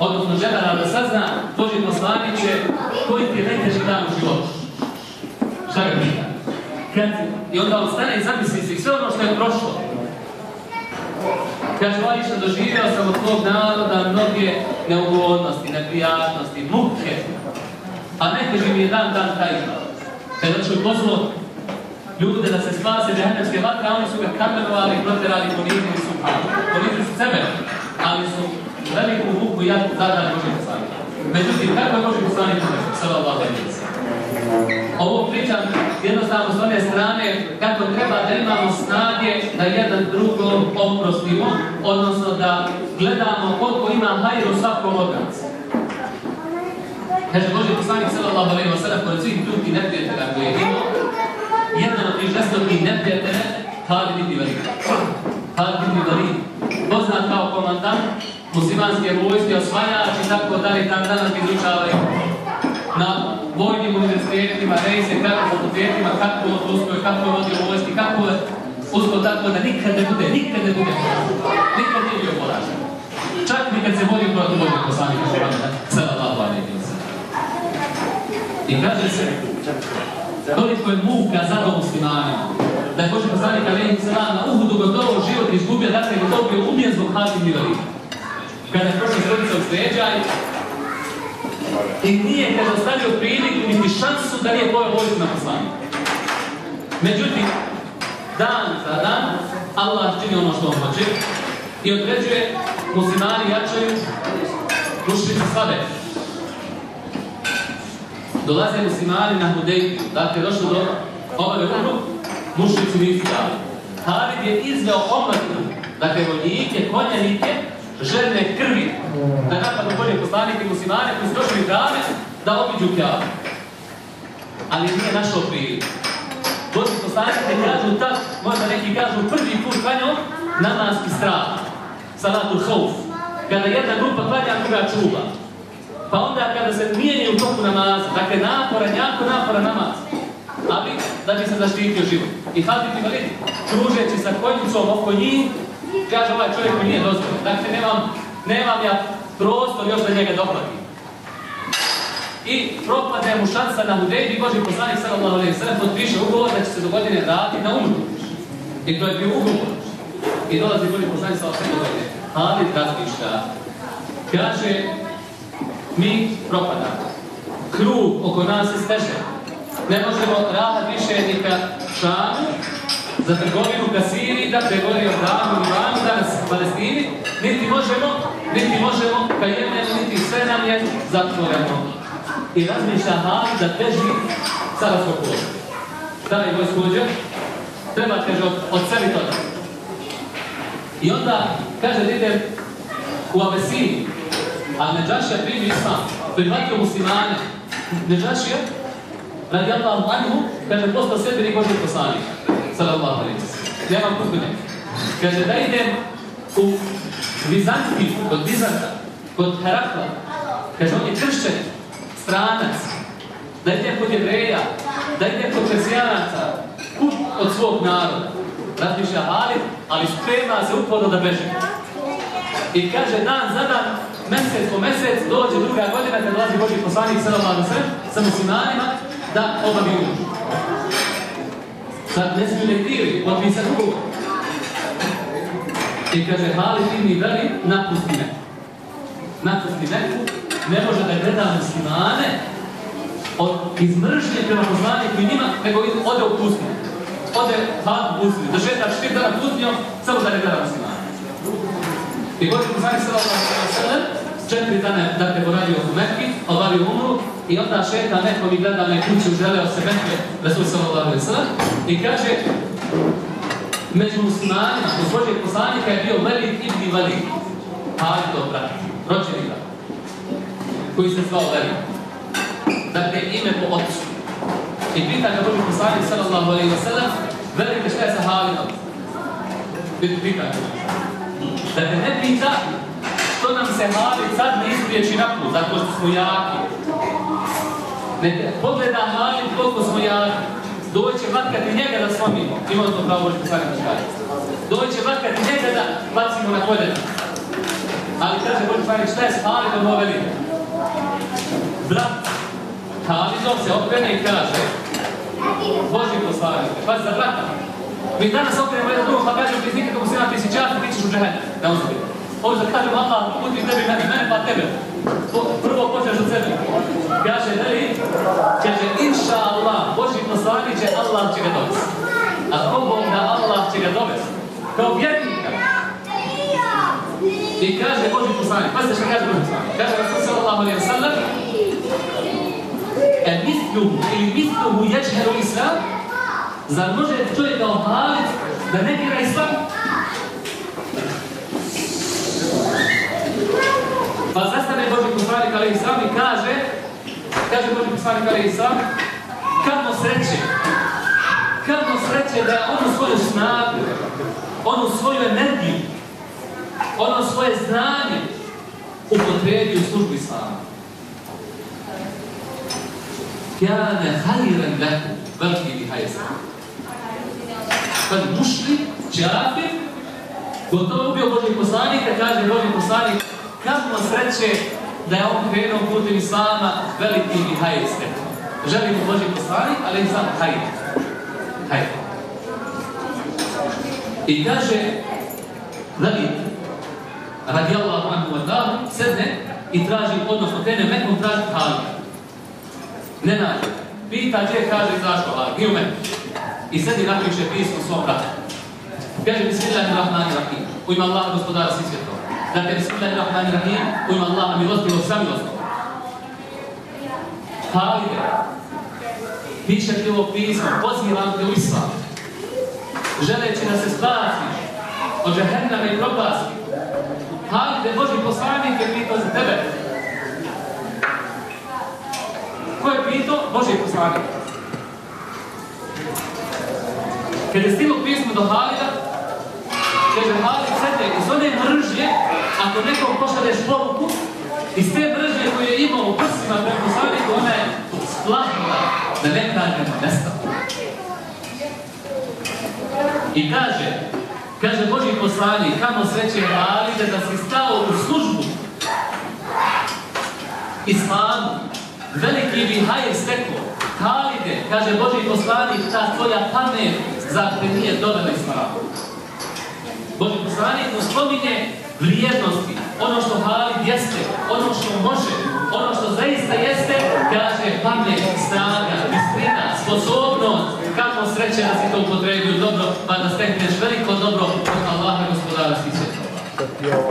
odnosno žena da sazna, Boži poslanik će koji ti je najteži dan u životu. Šta ga pita? I onda on stane i zamisli se sve ono što je prošlo. Kaže, Vajša, doživio sam od tvog naroda mnoge neugodnosti, neprijatnosti, muke. A najteži mi je dan, dan taj. Kada ću pozlo ljude da se spase džahnemske vatre, oni su ga kamenovali, proterali, ponizili su, ponizili su sebe, ali su veliku muku i jadku zadali Boži poslanik. Međutim, kako je Boži poslanik sallallahu alaihi? Ovo pričam jednostavno s one strane kako treba da imamo snage da jedan drugom oprostimo, odnosno da gledamo koliko ima hajru svakom od nas. Kaže Boži poslanik sallallahu alaihi wa sallam pored svih drugih neprijatelja koje je imao, jedan od tih žestokih neprijatelja, Halid ibn Walid. Halid ibn Walid, poznat kao komandant muslimanske vojske, osvajač i tako dalje, tam danas izučavaju na vojnim univerzitetima, rejse, kako fakultetima, kako je uspio, kako je vodio vojski, kako je tako da nikad ne bude, nikad ne bude nikad nije bio poražen. Čak ni kad se borio protiv vojnog poslanika Muhammeda, wa sallam. I kaže se, koliko je muka za to muslimanima, da je Boži poslanik alaihi wa sallam na Uhudu gotovo život izgubio, dakle je gotovo bio ubijen zbog Walid. Kada sredica u sređaj, i nije kada ostavio priliku niti šansu da nije pojao vojsku na poslanika. Međutim, dan za dan, Allah čini ono što on hoće i određuje muslimani jačaju, mušnici slabe. Dolaze muslimani na Hudejku, dakle došlo do obave umru, mušnici nisu dali. Je izveo omladinu, dakle vojnike, konjanike, žene krvi da napadnu bolje poslanike muslimane koji su došli drame da obiđu kjavu. Ali nije našao priliku. Boži poslanike kažu tak, možda neki kažu prvi put klanjao namaski strah, salatul hauf. Kada jedna grupa klanja, druga čuva. Pa onda kada se mijenje u toku namaza, dakle naporan, jako naporan namaz, ali da bi se zaštitio život. I Hadid i Valid, kružeći sa konjicom oko njih, kaže ovaj čovjek mi nije dozvolio. Dakle, nemam, nemam ja prostor još da njega doplatim. I propade mu šansa na Hudejbi, Boži poslanik sallallahu alaihi sallam potpiše ugovor da će se do godine vratiti na umru. I to je bio ugovor. i dolazi Boži poslanik sa osam godine. Ali razmišlja. Kaže, mi propadamo. Krug oko nas je steže. Ne možemo rahat više ni ka Šamu, za trgovinu ka Siriji, da pregovori o Damu i Iranu, danas Palestini, niti možemo, niti možemo ka Jemenu, niti sve nam je zatvoreno. I razmišlja da teži Saravsko polo. Daj vojsku uđe, treba, kaže, od, odseliti od I onda, kaže, da idem u Abesini, a Neđašija primi islam, prihvatio muslimane. Neđašija, radi Allahu anhu, kaže, postao sedmeni Božji poslanik, sallallahu alaihi wa Nemam kutbine. Kaže, da idem u Vizantiju, kod Bizanta, kod Herakla, kaže, on je kršćan, stranac, da idem kod jevreja, da idem kod persijanaca, put od svog naroda. Razmišlja Halid, ali sprema se uporno da beže. I kaže, dan za dan, mesec po mesec, dođe druga godina kad dolazi Boži poslanik sallallahu alejhi ve sellem sa muslimanima da obavi. Sad ne smiju lektiri, potpisan ugovor. I kaže, Halid ibn Veli, napusti me. Napusti Meku, ne može da gleda muslimane od izmržnje prema poslaniku i njima, nego ode u pustinu. Ode Halid u pustinu, da šeta štir dana pustinjom, samo da ne gleda muslimane. I Boži poslanik sallallahu ve sellem četiri dana dakle boravio u Mekki, obavio umru i onda šeta neko mi gleda me kuću, želeo se Mekke, sallallahu alejhi ve sellem i kaže među muslimanima, kod Božeg poslanika je bio Velid ibn Valid. Halidov brat, rođeni brat, koji se zvao Velid. Dakle, ime po otcu. I pita ga Boži poslanik sallallahu alejhi ve sellem, Velid šta je sa Halidom? Pita ga. Dakle, ne pita što nam se Halid sad ne izpriječi naput, zato što smo jaki. Ne, pogleda Halid koliko smo jaki. Doće vatkati njega da slomimo. Ima to pravo poslanik da kaže. Doće vatkati njega da bacimo na koljena. Ali kaže Boži poslanik, šta je s Halidom ove vidi? Brat Halidom se okrene i kaže Boži poslanik, pa za brata. Mi danas okrenemo jedan drugom pa kažemo ti nikako musliman, ti si čast, ti ćeš u džehennem. Da uzmi. Ovo da kažem Allah, puti tebi mene, mene pa tebe. Prvo počneš od sebe. Kaže, veli, kaže, inša Allah, Boži poslanik će, Allah će ga dovesti. A da Allah će ga dovesti. Kao vjernika. I kaže Boži poslanik, pazite što kaže Boži poslanik. Kaže Rasul sallallahu alaihi wa sallam, e ili islam, Zar može čovjek Halid da ne vjera islam? Pa zastane Boži poslanik ali islam i kaže, kaže Boži poslanik ali islam, kamo sreće, kamo sreće da onu svoju snagu, onu svoju energiju, ono svoje znanje upotrebi u službu islama. Kjane hajren lehu, veliki bi hajzen kad mušli, čafir, gotovo ubio Božih poslanika, kaže Božih poslanik, kako sreće da je on krenuo putem Islama veliki i hajr stekao. Želi mu Božih poslanik, ali je sam hajr. Hajr. I kaže, radi Allahu anhu wa ta'ala, sedne i traži, odnosno krene mekom traži Halida. Ne nađe. Pita gdje kaže zašto Halid, gdje u. I je napiše pismo svom bratu. Kaže Bismillahirrahmanirrahim. U ime Allaha gospodara svjetova. Dakle, Bismillahirrahmanirrahim. U ime Allaha milostivog samilosnog. Halide, piše ti ovo pismo, pozivam te u islam. Želeći da se spasiš od žehennama i propasti. Halide, Boži poslanik je pitao za tebe. Ko je pitao? Boži poslanik. Kad je stiglo pismo do Halida, kaže Halid sete iz one mržnje, ako nekom pošalješ poruku, iz te mržnje koju je imao u prsima preko poslaniku, ona je splahnula, da ne kažemo nestala. I kaže, kaže Boži poslanik, kamo sreće Halide da si stao u službu Islamu, veliki bi hajr steklo. Halide, kaže Boži poslanik, ta tvoja pamet, zar te nije dovela islamu? Boži poslanik mu vrijednosti, ono što Halid jeste, ono što može, ono što zaista jeste, kaže pamet, snaga, bistrina, sposobnost, kako sreće da si to upotrebio dobro, pa da stekneš veliko dobro od Allaha gospodara svjetova.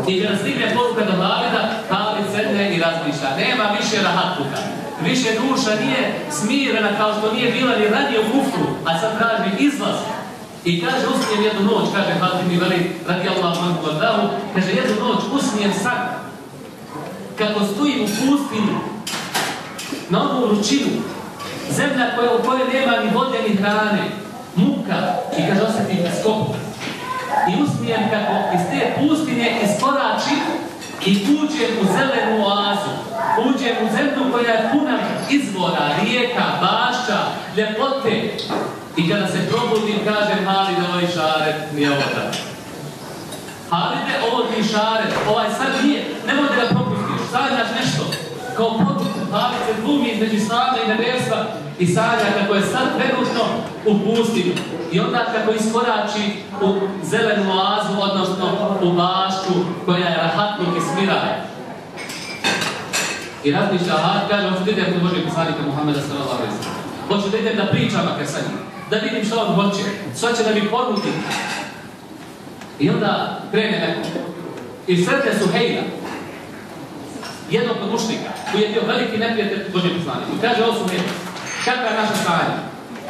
I kada stigne poruka do Halida, Halid sedne i razmišlja. Nema više rahatluka. Više duša nije smirena kao što nije bila ni ranije u kufru, a sad traži izlaz. I kaže, usnijem jednu noć, kaže Halid mi veli, radi Allah manku vardahu, kaže, jednu noć usnijem san. Kako stojim u pustinju, na ovu vrućinu, zemlja koja, u kojoj nema ni vode ni hrane, muka, i kaže, osjetim skopu i usmijem kako iz te pustinje iskoračim i uđem u zelenu oazu. Uđem u zemlju koja je puna izvora, rijeka, bašća, ljepote. I kada se probudim, kažem, Halide, ovaj šaret nije ovo tako. Halide, ovo ti šaret, ovaj sad nije, nemoj da ga propustiš, sanjaš nešto. Kao poruku, Halid se glumi između snada i nebesa i sanja kako je sad trenutno u pustinju. I onda kako iskorači u zelenu oazu, odnosno u bašću koja je rahatluk i. I razmišlja Halid, kaže, hoću da idem kod Božeg poslanika Muhammeda sallallahu. Hoću da idem da pričam da vidim što on hoće, što će da mi ponudi. I onda krene neko. I sretne su Hejla, jednog od koji je bio veliki neprijatelj Božeg poslanika. Kaže, ovo su Hejla, kakva je naša stanja?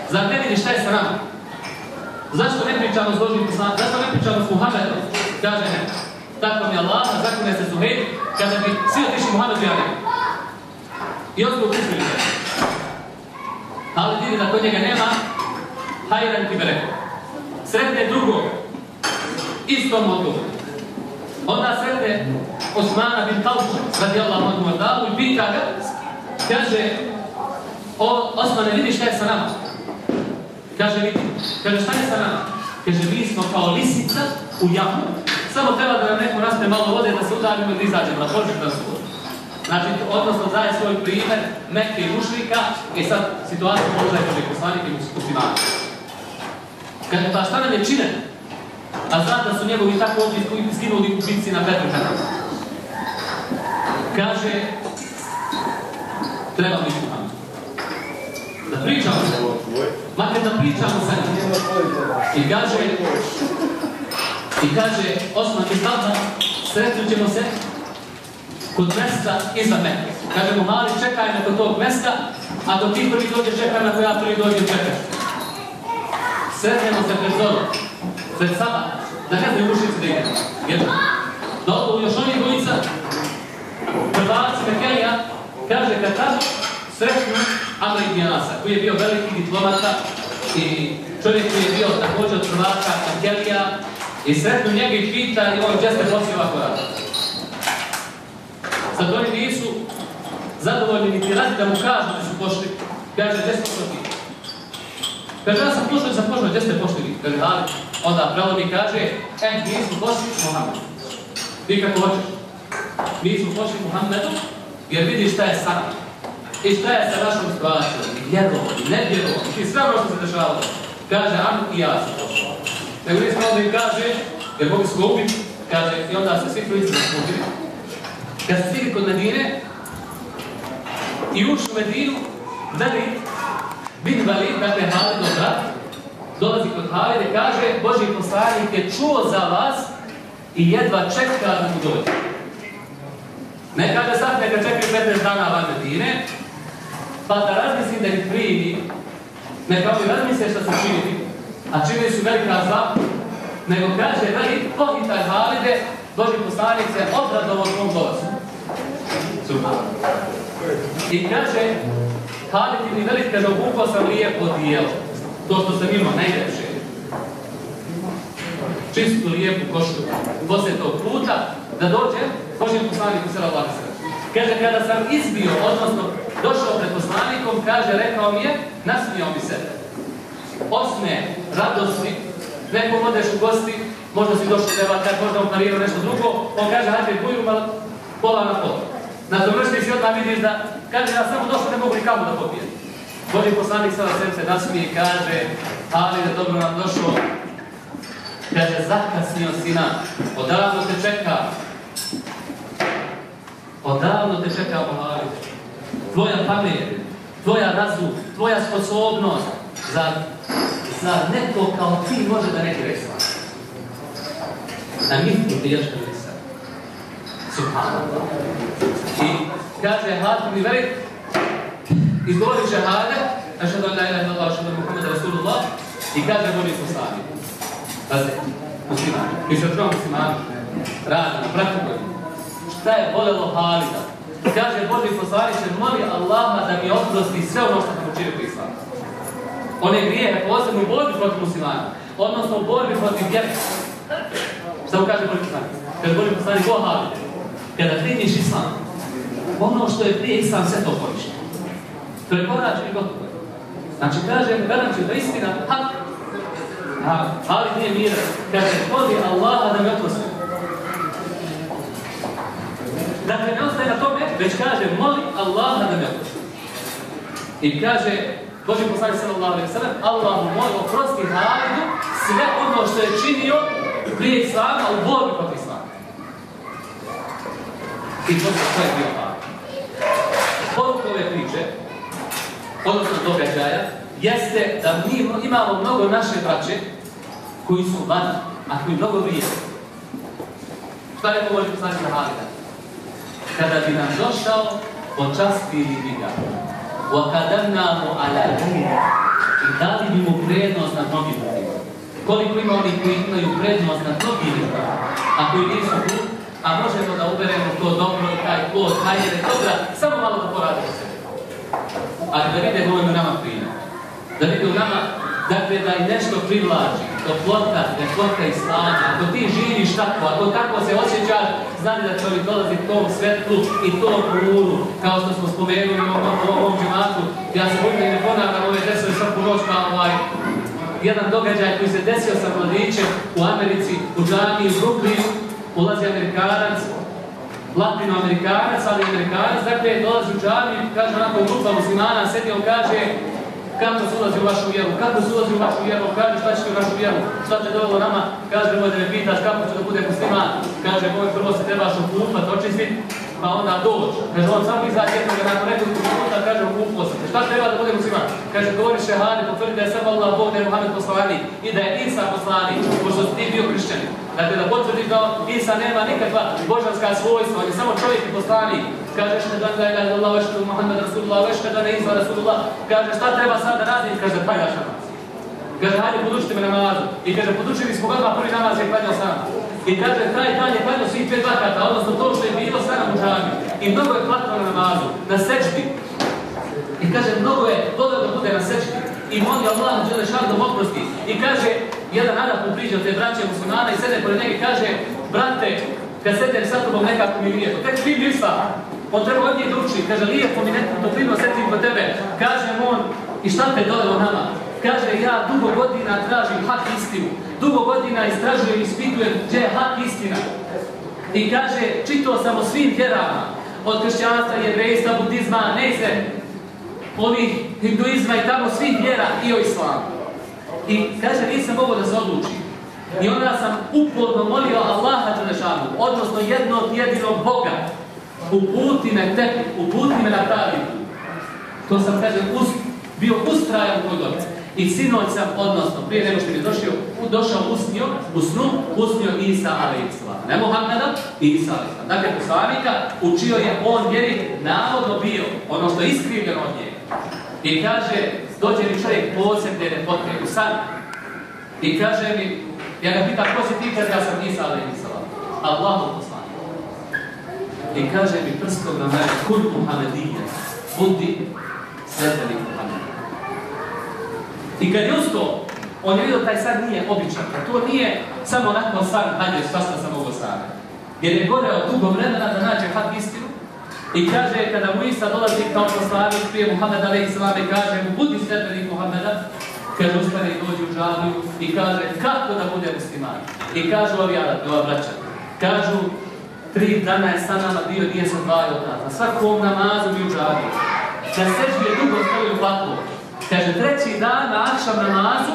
Zar ne vidiš šta je sa nama? Zašto ne pričamo s poslanikom? Zašto ne pričamo s Muhammedom? Kaže ne. Tako mi je Allah, zakone se Suhejl, kada bi svi otišli Muhammedu ja ne. I on. Ali vidi da kod njega nema, hajran ti bi rekao. Sretne drugog, istom motoru. Onda sretne Osmana bin Talša, radi Allah od Mordalu, i pita ga, kaže, o, Osmane, vidi šta je sa nama? Kaže, vidi. Kaže, šta je sa nama? Kaže, mi smo kao lisica u jamu. Samo treba da nam neko raspe malo vode, da se udarimo i da izađemo, da pođemo na sud. Znači, odnosno daje svoj primjer Mekke i mušlika i sad situacija možda je kod poslanik i muslimana. Kaže, pa šta nam je čine? A zna da su njegovi tako ovdje skinuli u bitci na Petru Kaže, treba mi Muhammed. Da pričamo se. Makar da pričamo sa njim. I kaže, i kaže, Osman Talha, sretnut ćemo se kod mesta iza Mekke. Kaže mu, mali, čekaj me kod tog mesta, a dok ti prvi dođe, čekaj me, ako ja prvi dođem, čekaj. Sretnemo se pred zorom, pred sama, da ne znaju mušnici da idemo. Jedno. Da odu još oni dvojica, prvaci Mekelija, kaže, kad tamo sretnu Amr ibn Janasa, koji je bio veliki diplomata i čovjek koji je bio također od prvaka Mekelija, i sretnu njega i pita i on gdje ste poslije ovako radi. Sad oni nisu zadovoljni niti radi da mu kažu da su pošli. Kaže, gdje smo? Kaže, ja sam pošli, sam pošli, gdje ste pošli? Kaže, ali, onda pravo kaže, e, mi smo pošli Muhammedu. Ti kako hoćeš? Mi smo pošli Muhammedu, jer vidiš šta je sa nama. I šta je sa našom situacijom? Vjerovo, ne vjerovo, i sve ono što se dešavalo. Kaže, Am i ja sam pošao. Nego nismo onda im kaže, jer ga ubiti, kaže, i onda se svi trojice zaskupili. Kad se stigli kod Medine i ušli u Medinu, Velid, bin Velid, dakle Halidov brat, dolazi kod Halide, kaže, Boži poslanik je čuo za vas i jedva čeka da mu dođe. Ne kaže sad neka čekaju 15 dana van Medine, pa da razmislim da ih primi, neka razmisle što se čini, a čini su velika zla, nego kaže, Velid, pohitaj Halide, Boži poslanik se obradovo svom dolazu. Super. I kaže, Halid ibn Velid kaže, obukao sam lijepo dijelo. To što sam imao, najljepše. Čistu, lijepu koštu. Poslije tog puta, da dođe, Boži poslanik u sela Vlasa. Kaže, kada sam izbio, odnosno došao pred poslanikom, kaže, rekao mi je, nasmijao mi se. Osme, radosni, nekom odeš u gosti, možda si došao kad možda on parirao nešto drugo, on kaže, hajde, malo pola na pola. Na završni si odmah vidiš da, kaže, ja samo došao, ne mogu ni kavu da popijem. Boži poslanik sada sem se nasmije i kaže, ali da dobro nam došao, Kaže, zakasnio sina, odavno te čeka. Odavno te čeka Buhari. Tvoja pamet, tvoja razum, tvoja sposobnost, za, za neko kao ti može da neki još da resla. Subhanallah. I kaže Hatim mi veli, izgovori šehade, ašhadu an la ilaha illallah, ašhadu anna Muhammeda Rasulullah, i kaže Boži poslanik. Pazi, muslimani, mi se čuvamo muslimani, radimo, praktikujemo. Šta je volelo Halida? Kaže Boži poslanik, moli Allaha da mi oprosti sve ono što sam učinio u islamu. One grijehe posebno u borbi protiv muslimana, odnosno u borbi protiv vjernika. Šta mu kaže Boži poslanik? Kaže Boži poslanik, o Halide, kada primiš islam, ono što je prije islam, sve to poništi. To je korač i gotovo. Znači, kaže, gledam ću da istina, hak, a, ali nije mira. Kaže, moli Allaha da mi oprosti. Dakle, ne ostaje na tome, već kaže, moli Allaha da mi oprosti. I kaže, Boži poslanik sallallahu alejhi ve sellem, Allah mu moli oprosti Halidu sve ono što je činio prije Islama u borbi protiv Islama. I to je bio priče, odnosno događaja, jeste da mi imamo mnogo naše braće koji su vani, a koji mnogo vrijede. Šta je Boži poslanik za Halida? Kada bi nam došao, počastili bi ga. وَقَدَرْنَاهُ عَلَى غَيْرِ I dali bi mu prednost nad mnogim ljudima. Koliko ima onih koji imaju prednost nad mnogim ljudima, a koji nisu tu, a možemo da uberemo to dobro i taj plod, hajere, dobra, samo malo da poradimo se. Ali da vide dovoljno nama prina. Da vide u nama, dakle, da i nešto privlači, toplota, ljepotka i slanja. Ako ti živiš tako, ako tako se osjećaš, znali da oni dolaziti tom svetlu i tom nuru, kao što smo spomenuli u ovom, džematu. Ja se uvijek ne ponavljam ove desove svaku noć, pa ovaj, jedan događaj koji se desio sa mladićem u Americi, u džami, u Brooklynu, ulazi Amerikanac, latinoamerikanac, ali Amerikanac, dakle, dolazi u džami, kaže onako grupa muslimana, sedi on kaže, kako se ulazi u vašu vjeru, kako se ulazi u vašu vjeru, kaže šta ćete u vašu vjeru, šta te dovelo nama, kaže da me pitaš kako ću da budem musliman, kaže moj prvo se trebaš okupat, očistit, pa onda doć. Kaže on samo izađe jednoga nakon nekoliko minuta, kaže okupao se, šta treba da bude musliman? Kaže govori šehade, potvrdi da je samo Allah Bog, da je Muhammed i da je Isa poslanik, pošto si ti bio hrišćanin. Dakle, da potvrdiš da Isa nema nikakva božanska svojstva, on je samo čovjek i poslanik. Kaže što da ilaha illallah wa ashhadu Muhammad rasulullah wa ashhadu anna Isa rasulullah. Kaže šta treba sad da radim? Kaže ja namaz. Kaže hajde podučite me namazu. I kaže podučili smo odmah prvi namaz je klanjao sam. I kaže taj dan je klanjao svih pet vakata, odnosno to što je bilo sa nam u džami. I mnogo je platno na namazu, na sečbi. I kaže mnogo je volio da bude na sečbi. I moli Allah dželle šardom oprosti. I kaže jedan Arap mu priđe od te braće muslimana i sede pored njega i kaže brate, kad sedem sa tobom nekako mi nije to. Tek tri misla. On treba od njih da uči. Kaže, lijepo mi neko to primo setim kod tebe. Kaže on, i šta te dovelo nama? Kaže, ja dugo godina tražim hak istinu. Dugo godina istražujem i ispitujem gdje je hak istina. I kaže, čitao sam o svim vjerama. Od kršćanstva, jevrejstva, budizma, ne se, hinduizma i tamo svih vjera i o islamu. I kaže, nisam mogao da se odlučim. I onda sam uporno molio Allaha Đelešanu, odnosno jednog jedinog Boga, uputi me tebi, uputi me na pravi. To sam, kaže, us, bio ustrajan u toj. I sinoć sam, odnosno, prije nego što mi je došao, došao usnio, u snu, usnio Isa a.s. Ne Muhammeda, Isa a.s. Dakle, poslanika, učio je on vjeri, navodno bio, ono što je iskrivljeno od njega. I kaže, dođe mi čovjek posebne potre u san i kaže mi, ja ga pitam, ko si ti, kaže, ja sam Isa a.s. Allahu poslanik. I kaže mi prstom na mene, kun Muhammedije, budi sretenik Muhammed. I kad je ustao, on je vidio taj san nije običan, to nije samo onako san, hajde, svašta sam ovo same. Jer je goreo dugo vremena da nađe hak istinu i kaže, kada mu Isa dolazi kao poslanik prije Muhammeda, i kaže mu, budi sretenik Muhammeda, kaže, ustane i dođe u džaviju i kaže, kako da bude musliman? I kažu ovi Arabi, ova braća, kažu, tri dana je sa nama bio, nije se dvaju od nas. Na svakom namazu bi u džaviju. Da sežbi je dugo u vatlu. Kaže, treći dan na akšam namazu,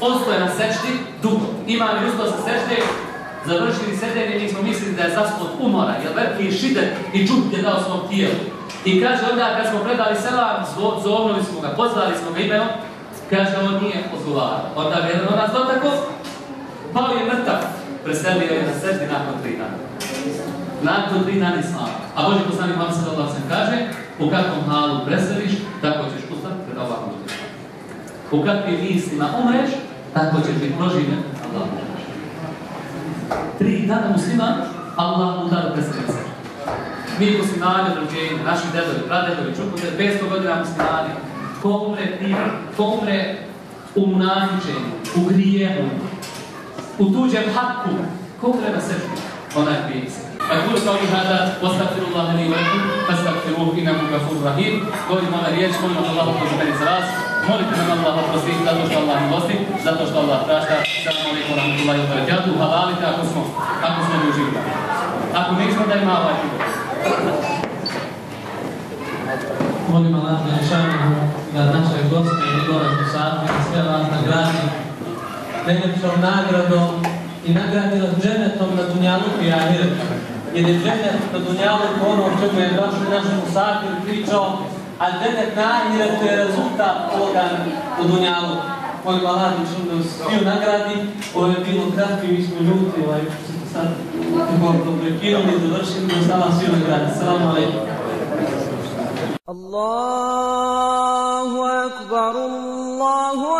ostoje na sečti dugo. Imam je ustao sa sečte, završili sedenje i mi smo mislili da je zaspod umora, jer veliki je šider i čut je dao svom tijelu. I kaže onda kad smo predali selam, zovnuli smo ga, pozvali smo ga imenom, kaže on nije odgovarao. Onda ga jedan od nas dotako, pao je mrtav, preselio je na sečti nakon tri dana. Nakon tri dana islama. A Boži poslanik ve sellem kaže, u kakvom halu preseliš, tako ćeš pred Allahom. U kakvim mislima umreš, tako ćeš biti proživljen Allah. Tri dana musliman, Allah dao preseljen se. Mi muslimani od rođenja, naši dedovi, pradedovi, čukude, 500 godina muslimani, ko umre prije, ko umre u munafičenju, u grijehu, u tuđem haku, ko umre na sebi? Onaj pije se. أقول قولي هذا واستغفر الله لي ولكم فاستغفروه إنه غفور رحيم قولي ماما riječ, molim Allah prođe meni za raz, molite nam Allah oprosti zato što Allah milosti, zato što Allah prašta. Salamu alaikum wa rahmatullahi wa barakatuh. Halalite ako smo, ako smo ne uživili. Ako nismo, da ima ovaj život. Molim Allah da rešavamo da naše goste i gore musafir, sve vas nagradi najljepšom nagradom i nagradi nas dženetom na Dunjaluku i Ahiretu. jer je džennet na dunjaluku ono o čemu je naš, naš musafir pričao, a džennet na ahiretu je rezultat ovoga na dunjaluku. Moj Allah je čim nas bio nagradi, ovo je bilo kratko i mi smo ljuti, ovaj, što smo sad tako to prekinuli, završili, da sam vas bio nagradi. Salamu alaikum. Allahu akbar, Allahu akbar.